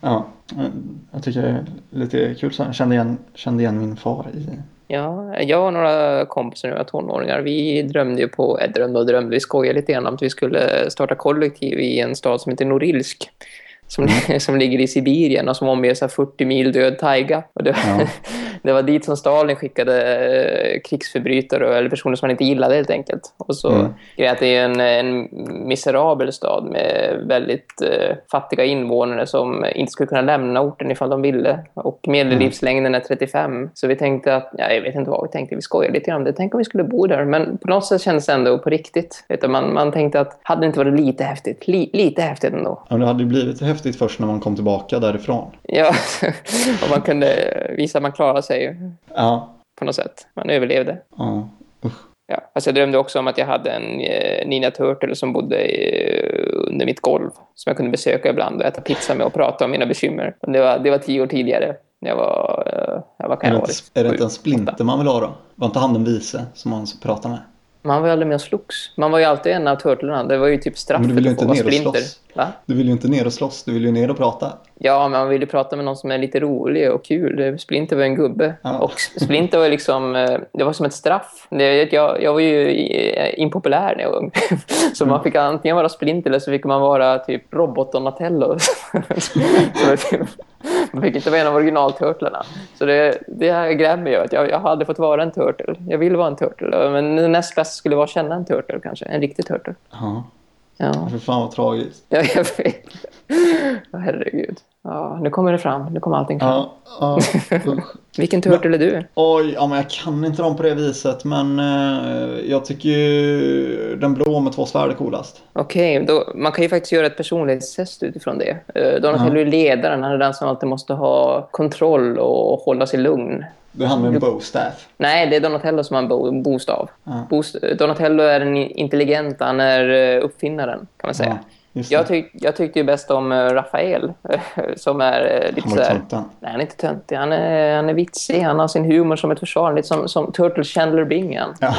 Ja, jag tycker det är lite kul. Så jag kände igen, kände igen min far i... Ja, jag och några kompisar nu, var tonåringar, vi drömde ju på, äh, drömde och drömde, vi skojade lite grann om att vi skulle starta kollektiv i en stad som heter Norilsk. Som, som ligger i Sibirien och som omges av 40 mil död taiga. Och det, Ja. det var dit som Stalin skickade eh, krigsförbrytare eller personer som han inte gillade helt enkelt. Och så Mm. det är en, en miserabel stad med väldigt eh, fattiga invånare som inte skulle kunna lämna orten ifall de ville. Och medellivslängden är 35. Så vi tänkte att, ja, jag vet inte vad vi tänkte, vi skojade lite om det. Tänk om vi skulle bo där. Men på något sätt kändes det ändå på riktigt. Man, man tänkte att, hade det inte varit lite häftigt? Li, lite häftigt ändå. Ja, det hade blivit häftigt först när man kom tillbaka därifrån. Ja, och man kunde visa att man klarade sig Ja. på något sätt. Man överlevde. Ja. Usch. Ja, fast jag drömde också om att jag hade en eh, Nina Turtle som bodde eh, under mitt golv som jag kunde besöka ibland och äta pizza med och prata om mina bekymmer. Men Det var, det var tio år tidigare. När jag var... Eh, jag var Är kan det, jag inte, varit? är det inte en splinter man vill ha då? Var inte han den vise som man pratar med? Man var ju aldrig med och slogs. Man var ju alltid en av turtlarna. Det var ju typ straffet att få vara splinter. slåss. Va? Du vill ju inte ner och slåss, du vill ju ner och prata. Ja, men man ville prata med någon som är lite rolig och kul. Splinter var en gubbe. Ja. Och Splinter var liksom, eh, det var som ett straff. Det, jag, jag var ju eh, impopulär när jag var ung. Så man fick antingen vara Splinter eller så fick man vara typ robot Donatello. man fick inte vara en av originalturtlarna. Så det, det grämer mig ju att jag, jag har aldrig fått vara en turtle. Jag vill vara en turtle. Men näst bästa skulle vara att känna en turtle kanske. En riktig turtle. Ja, Ja, för fan vad tragiskt. ja jag vet. Ja, herregud. Ja, nu kommer det fram. Nu kommer allting fram. Ja, ja. Vilken turtle är du? Oj, ja, men jag kan inte dem på det viset men eh, jag tycker ju den blå med två svärd är coolast. Okej, då, man kan ju faktiskt göra ett personlighetstest utifrån det. Uh, Donatello är ledaren, han är den som alltid måste ha kontroll och hålla sig lugn. Är han med en bowstaff. Nej, det är Donatello som har en bo bostav. Ja. Bost Donatello är den intelligent, han är eh, uppfinnaren kan man säga. Ja, Jag, tyck, jag tyckte ju bäst om uh, Rafael, som är uh, lite tönten. Nej, han är inte töntig. Han är, han är vitsig. Han har sin humor som ett försvar. Lite som, som Turtle Chandler Bing. Han. Ja.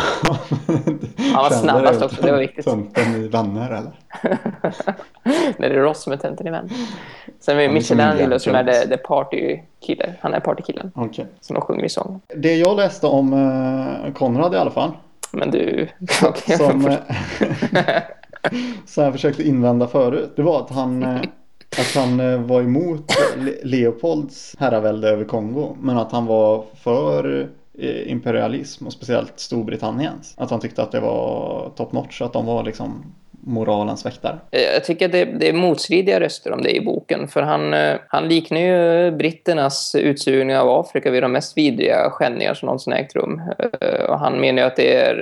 Han var snabbast också, det var viktigt. Tönten i Vänner eller? När det är Ross som är tönten i vän. Sen det som Michelangelo som är the, the partykille. Han är partykillen Okej. som de sjunger i sång. Det jag läste om eh, Konrad i alla fall. Men du... okej, Som, eh, som jag försökte invända förut. Det var att han, eh, att han eh, var emot Leopolds herravälde över Kongo. Men att han var för eh, imperialism och speciellt Storbritanniens. Att han tyckte att det var top notch. Att de var liksom moralens väktare. Jag tycker att det, det är motstridiga röster om det i boken. För han, han liknar ju britternas utsugning av Afrika vid de mest vidriga skändningar som någonsin ägt rum. Och han menar ju att det är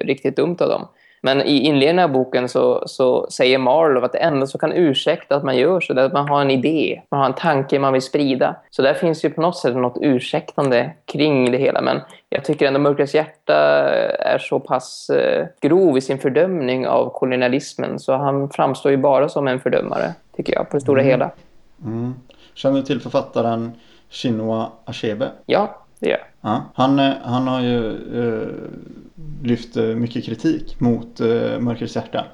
riktigt dumt av dem. Men i inledningen av boken så, så säger Marlowe att det enda som kan ursäkta att man gör så är att man har en idé, man har en tanke man vill sprida. Så där finns ju på något sätt något ursäktande kring det hela. Men jag tycker ändå Mörkrets hjärta är så pass eh, grov i sin fördömning av kolonialismen så han framstår ju bara som en fördömare, tycker jag, på det stora hela. Mm. Känner du till författaren Chinua Achebe? Ja, det gör. Ja, han, eh, han har ju eh, lyft eh, mycket kritik mot Mörkrets hjärta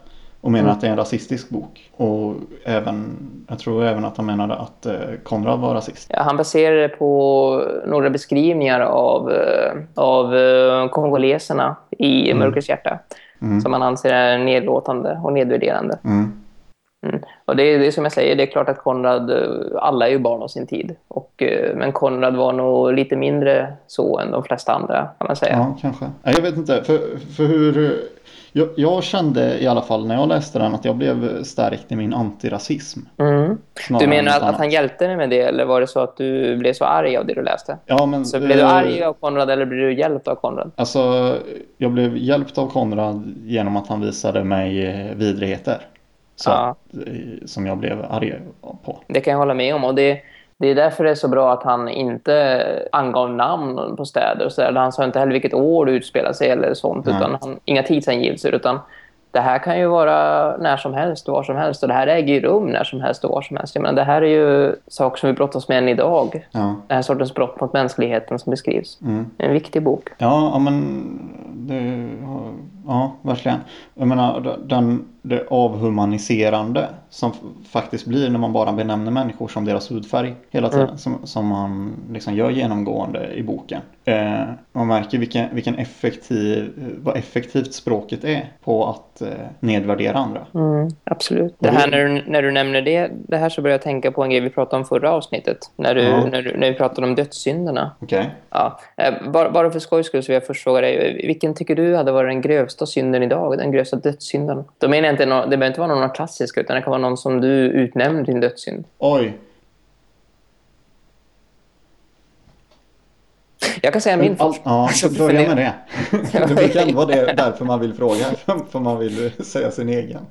och menar Mm. att det är en rasistisk bok. Och även, jag tror även att han menade att Konrad var rasist. Ja, han baserar det på några beskrivningar av, av kongoleserna i Mörkrets hjärta Mm. som han anser är nedlåtande och nedvärderande. Mm. Och det är, det är som jag säger, det är klart att Konrad, eh, alla är ju barn av sin tid. Och, eh, men Konrad var nog lite mindre så än de flesta andra, kan man säga. Ja, kanske. Jag vet inte, för, för hur... Jag, jag kände i alla fall när jag läste den att jag blev stärkt i min antirasism. Mm. Du menar att, att han hjälpte dig med det, eller var det så att du blev så arg av det du läste? Ja, men... Så blev du eh, arg av Konrad eller blev du hjälpt av Konrad? Alltså, jag blev hjälpt av Konrad genom att han visade mig vidrigheter. Så Ja. att, eh, som jag blev arg på. Det kan jag hålla med om. Och det, det är därför det är så bra att han inte angav namn på städer. Och så där. Han sa inte heller vilket år det utspelar sig eller sånt. Nej. Utan han, inga tidsangivelser. Utan det här kan ju vara när som helst och var som helst. Och det här äger ju rum när som helst och var som helst. Jag menar, det här är ju saker som vi brottas med än idag. Ja, Den här sortens brott mot mänskligheten som beskrivs. mm. En viktig bok. ja, ja men det, ja, verkligen. Jag menar, den, det avhumaniserande som faktiskt blir när man bara benämner människor som deras hudfärg hela tiden. Mm. Som, som man liksom gör genomgående i boken. Eh, man märker vilken, vilken effektiv, vad effektivt språket är på att eh, nedvärdera andra. Mm, absolut. Det här, när, du, när du nämner det, det här så börjar jag tänka på en grej vi pratade om förra avsnittet. När, du, Ja. när, du, när vi pratade om dödssynderna. Okej? Ja. eh, Bara, bara för skojs skull så vill jag först fråga dig. Vilken tycker du hade varit den grövsta grövsta synden idag, den grövsta dödssynden. Då menar jag inte, det behöver inte vara någon klassisk utan det kan vara någon som du utnämner din dödssynd. Oj. Jag kan säga min först. Ja, börja med det. det brukar ändå vara det därför man vill fråga, för man vill säga sin egen.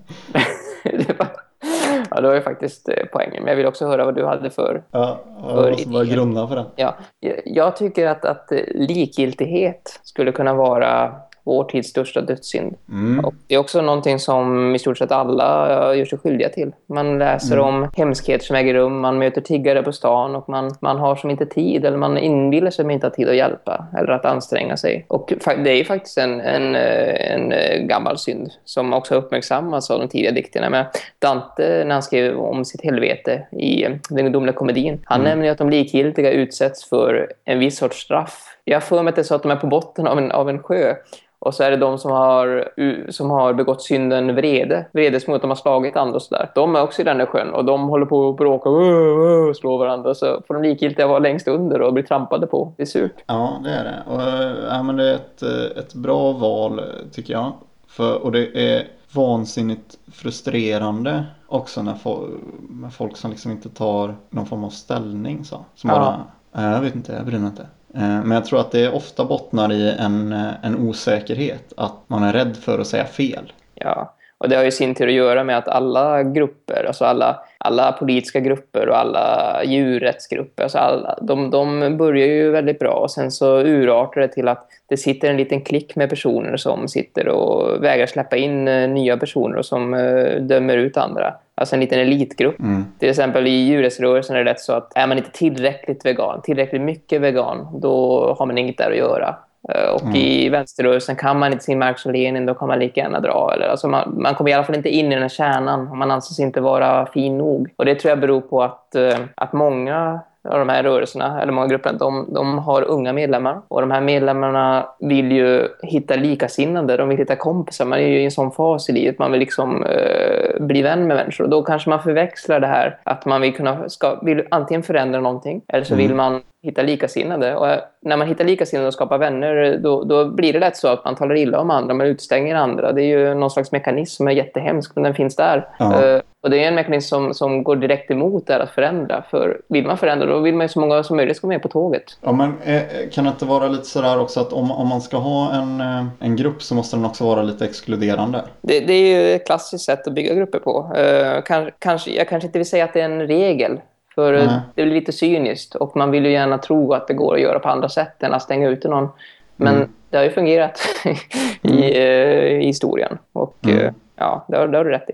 ja, det var ju faktiskt eh, poängen. Men jag vill också höra vad du hade för... Ja, jag måste bara grunna för den. Ja, jag tycker att, att likgiltighet skulle kunna vara vår tids största dödssynd. Mm. Det är också någonting som i stort sett alla gör sig skyldiga till. Man läser mm. om hemskheter som äger rum, man möter tiggare på stan och man, man har som inte tid eller man inbillar sig att man inte har tid att hjälpa eller att anstränga sig. Och det är faktiskt en, en, en gammal synd som också uppmärksammats av de tidiga dikterna. Men Dante, när han skrev om sitt helvete i den gudomliga komedin, han mm. nämner att de likgiltiga utsätts för en viss sorts straff jag får mig att det så att de är på botten av en, av en sjö. Och så är det de som har, som har begått synden vrede. Vredesmod, de har slagit andra och sådär. De är också i den där sjön och de håller på att bråka och slå varandra. Så får de likgiltiga vara längst under och bli trampade på. Det är surt. Ja, det är det. Och, ja, men det är ett, ett bra val tycker jag. För, och det är vansinnigt frustrerande också när folk, folk som liksom inte tar någon form av ställning. Så. Som ja. bara, jag vet inte, jag bryr mig inte. Eh, men jag tror att det ofta bottnar i en, eh, en osäkerhet, att man är rädd för att säga fel. Ja, och det har ju sin tur att göra med att alla grupper, alltså alla, alla politiska grupper och alla djurrättsgrupper, alltså alla, de, de börjar ju väldigt bra och sen så urartar det till att det sitter en liten klick med personer som sitter och vägrar släppa in eh, nya personer och som dömer ut andra. Alltså en liten elitgrupp. Mm. Till exempel i djurrättsrörelsen är det rätt så att är man inte tillräckligt vegan, tillräckligt mycket vegan, då har man inget där att göra. Eh, och mm. i vänsterrörelsen kan man inte sin Marx och Lenin, då kan man lika gärna dra. Eller, alltså man, man kommer i alla fall inte in i den här kärnan. Man anses inte vara fin nog. Och det tror jag beror på att, eh, att många av de här rörelserna, eller många grupper, de, de har unga medlemmar. Och de här medlemmarna vill ju hitta likasinnande, de vill hitta kompisar. Man är ju i en sån fas i livet, man vill liksom eh, bli vän med människor. Och då kanske man förväxlar det här, att man vill kunna, ska, vill antingen förändra någonting, eller så mm. vill man hitta likasinnade. Och när man hittar likasinnade och skapar vänner, då, då blir det lätt så att man talar illa om andra, man utstänger andra. Det är ju någon slags mekanism som är jättehemsk, men den finns där. Uh, och det är en mekanism som, som går direkt emot det att förändra. För vill man förändra, då vill man ju så många som möjligt ska med på tåget. Ja, men eh, kan det inte vara lite sådär också att om, om man ska ha en, eh, en grupp så måste den också vara lite exkluderande? Det, det är ju ett klassiskt sätt att bygga grupper på. Uh, kan, kanske, jag kanske inte vill säga att det är en regel. För mm. det blir lite cyniskt och man vill ju gärna tro att det går att göra på andra sätt än att stänga ute någon. Men mm. det har ju fungerat i, mm. i historien. Och mm. ja, det har, det har du rätt i.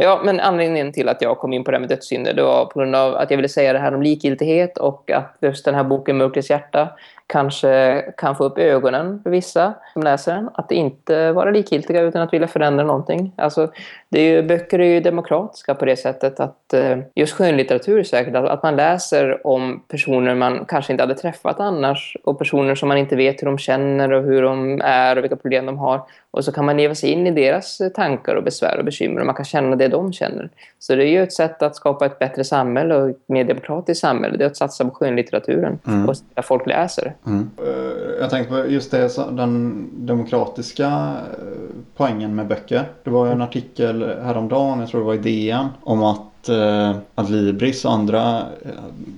Ja, men anledningen till att jag kom in på det här med dödssynder det var på grund av att jag ville säga det här om likgiltighet och att just den här boken Mörkrets hjärta kanske kan få upp ögonen för vissa som läser den. Att inte vara likgiltiga utan att vilja förändra någonting. Alltså, det är ju, böcker är ju demokratiska på det sättet att eh, just skönlitteratur säkert, att man läser om personer man kanske inte hade träffat annars och personer som man inte vet hur de känner och hur de är och vilka problem de har. Och så kan man leva sig in i deras tankar och besvär och bekymmer och man kan känna det de känner. Så det är ju ett sätt att skapa ett bättre samhälle och ett mer demokratiskt samhälle. Det är att satsa på skönlitteraturen mm. och att folk läser. Mm. Eh, jag tänkte på just det, den demokratiska eh, poängen med böcker. Det var en artikel häromdagen, jag tror det var i DN, om att, eh, att Libris och andra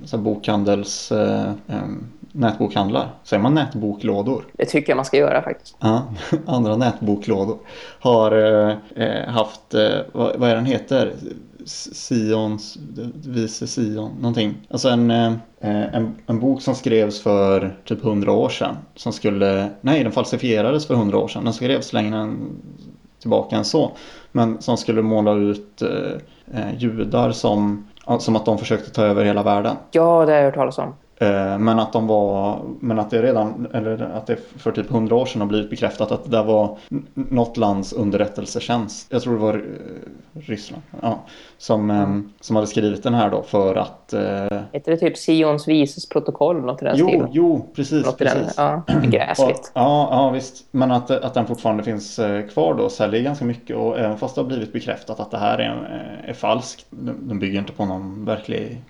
så bokhandels nätbokhandlar. Säger man nätboklådor? Det tycker jag man ska göra faktiskt. Ja, andra nätboklådor har haft, vad, vad är den heter? Sions, vice Sion, någonting. Alltså en, eh, en, en bok som skrevs för typ hundra år sedan. Som skulle, nej den falsifierades för hundra år sedan. Den skrevs längre än, tillbaka än så. Men som skulle måla ut eh, eh judar som, som att de försökte ta över hela världen. Ja, det har jag hört talas om. Eh, men att de var, men att det redan, eller att det för typ hundra år sedan har blivit bekräftat att det där var något lands underrättelsetjänst. Jag tror det var eh, Ryssland. Ja, som, mm. som hade skrivit den här då för att... Eh... Heter det typ Sions vises protokoll? Något i den jo, stilen? jo, precis. Något precis. Den, ja, gräsligt. ja, ja, visst. Men att, att den fortfarande finns kvar då säljer ganska mycket och även fast det har blivit bekräftat att det här är, är falskt, den bygger inte på någon verklig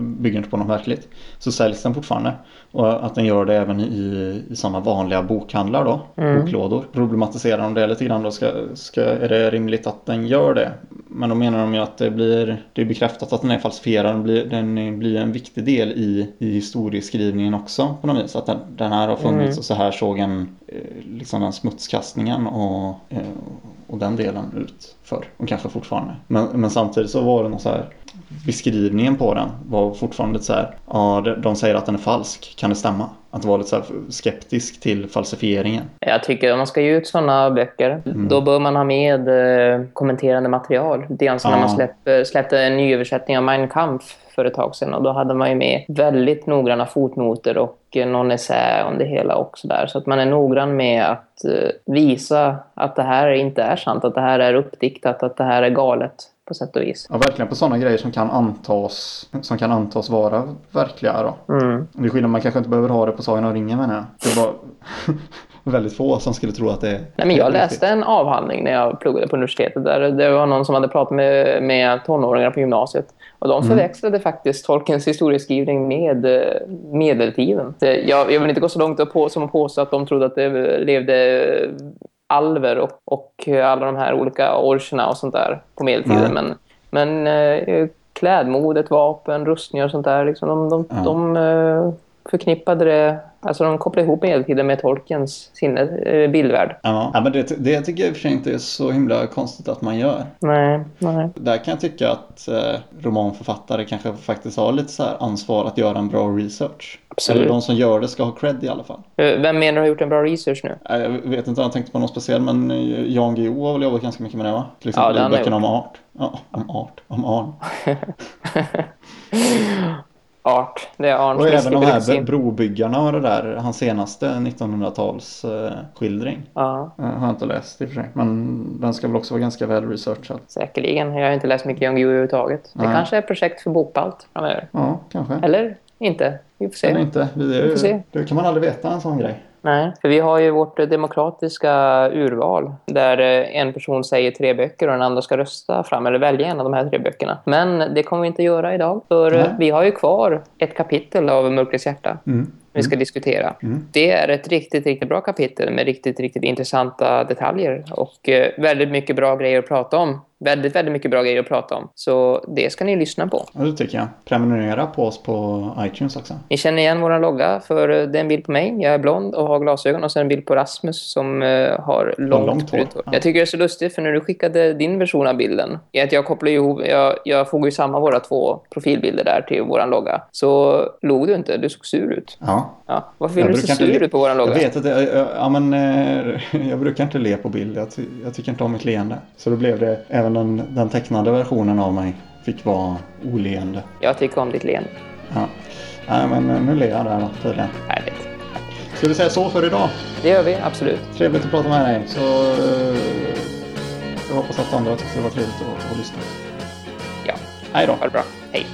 bygger inte på något verkligt. Så säljs den fortfarande. Och att den gör det även i, i sådana vanliga bokhandlar då, mm. boklådor. Problematiserar de det lite grann då, ska, ska, är det rimligt att den gör det? Men då menar de ju att det blir, det är bekräftat att den är falsifierad, den blir, den blir en viktig del i, i historieskrivningen också på något vis. Att den, den här har funnits mm. och så här såg en, eh, liksom den smutskastningen och, eh, och den delen ut för och kanske fortfarande. Men, men samtidigt så var det någon så här beskrivningen på den var fortfarande så här, ja de säger att den är falsk, kan det stämma? Att det var lite så skeptisk till falsifieringen. Jag tycker om man ska ge ut sådana böcker, mm. då bör man ha med eh, kommenterande material. Det är alltså när man släpp, släppte en nyöversättning av Mein Kampf för ett tag sedan och då hade man ju med väldigt noggranna fotnoter och någon essä om det hela också där. Så att man är noggrann med att eh, visa att det här inte är sant, att det här är uppdiktat, att det här är galet på sätt och vis. Ja, verkligen på sådana grejer som kan antas, som kan antas vara verkliga då. Mm. Det är skillnad, man kanske inte behöver ha det på Sagan och ringen menar jag. Det var väldigt få som skulle tro att det är... Nej, men jag läste en avhandling när jag pluggade på universitetet där det var någon som hade pratat med, med tonåringar på gymnasiet. Och de mm. förväxlade mm. faktiskt Tolkiens historieskrivning med eh, medeltiden. Jag, jag vill inte gå så långt på, som att påstå att de trodde att det levde alver och, och alla de här olika orcherna och sånt där på medeltiden. Mm. Men, men eh, klädmodet, vapen, rustningar och sånt där, liksom, de, de, mm. de eh, förknippade det Alltså de kopplar ihop medeltiden med Tolkiens sinne, eh, bildvärld. Ja, men det, det tycker jag i och för sig inte är så himla konstigt att man gör. Nej, nej. Där kan jag tycka att eh, romanförfattare kanske faktiskt har lite så ansvar att göra en bra research. Absolut. Eller de som gör det ska ha cred i alla fall. Eh, vem menar du har gjort en bra research nu? Jag vet inte, jag tänkte på något speciellt men Jan Guillou har väl jobbat ganska mycket med det va? Till exempel ja, böckerna om art. Ja, om art, om Arn. art. Det är Arns Och även de här brobyggarna och det där, hans senaste 1900-tals eh, skildring. Ja. Uh, har jag inte läst i och för sig. Men den ska väl också vara ganska väl researchad. Säkerligen. Jag har inte läst mycket Jan Guillou överhuvudtaget. Det Nej. kanske är ett projekt för Bokbalt framöver. Ja, kanske. Eller inte. Vi får se. Eller inte. Det, Vi får se. det kan man aldrig veta en sån grej. Nej, för vi har ju vårt demokratiska urval där eh, en person säger tre böcker och den andra ska rösta fram eller välja en av de här tre böckerna. Men det kommer vi inte göra idag för Nej. vi har ju kvar ett kapitel av Mörkrets hjärta. Mm vi ska mm. diskutera. Mm. Det är ett riktigt, riktigt bra kapitel med riktigt, riktigt intressanta detaljer och eh, väldigt mycket bra grejer att prata om väldigt, väldigt mycket bra grejer att prata om. Så det ska ni lyssna på. Ja, det tycker jag. Prenumerera på oss på iTunes också. Ni känner igen vår logga för det är en bild på mig. Jag är blond och har glasögon och sen en bild på Rasmus som uh, har långt, långt hår. Ja. Jag tycker det är så lustigt för när du skickade din version av bilden, att jag kopplar ihop, jag, jag fogar ju samman våra två profilbilder där till våran logga. Så log du inte, du såg sur ut. Ja. Ja. Varför vill du så sur ut på våran logga? Jag vet att jag, ja, men, eh, jag brukar inte le på bild. Jag, ty jag tycker inte om mitt leende. Så då blev det även den, den tecknade versionen av mig fick vara oleende. Jag tycker om ditt leende. Ja. Nej, men nu ler jag där då, tydligen. Härligt. Ska vi säga så för idag? Det gör vi, absolut. Trevligt att prata med dig. Så uh, jag hoppas att andra tyckte det var trevligt att, att lyssna. Ja. Hej då. Ha det bra. Hej.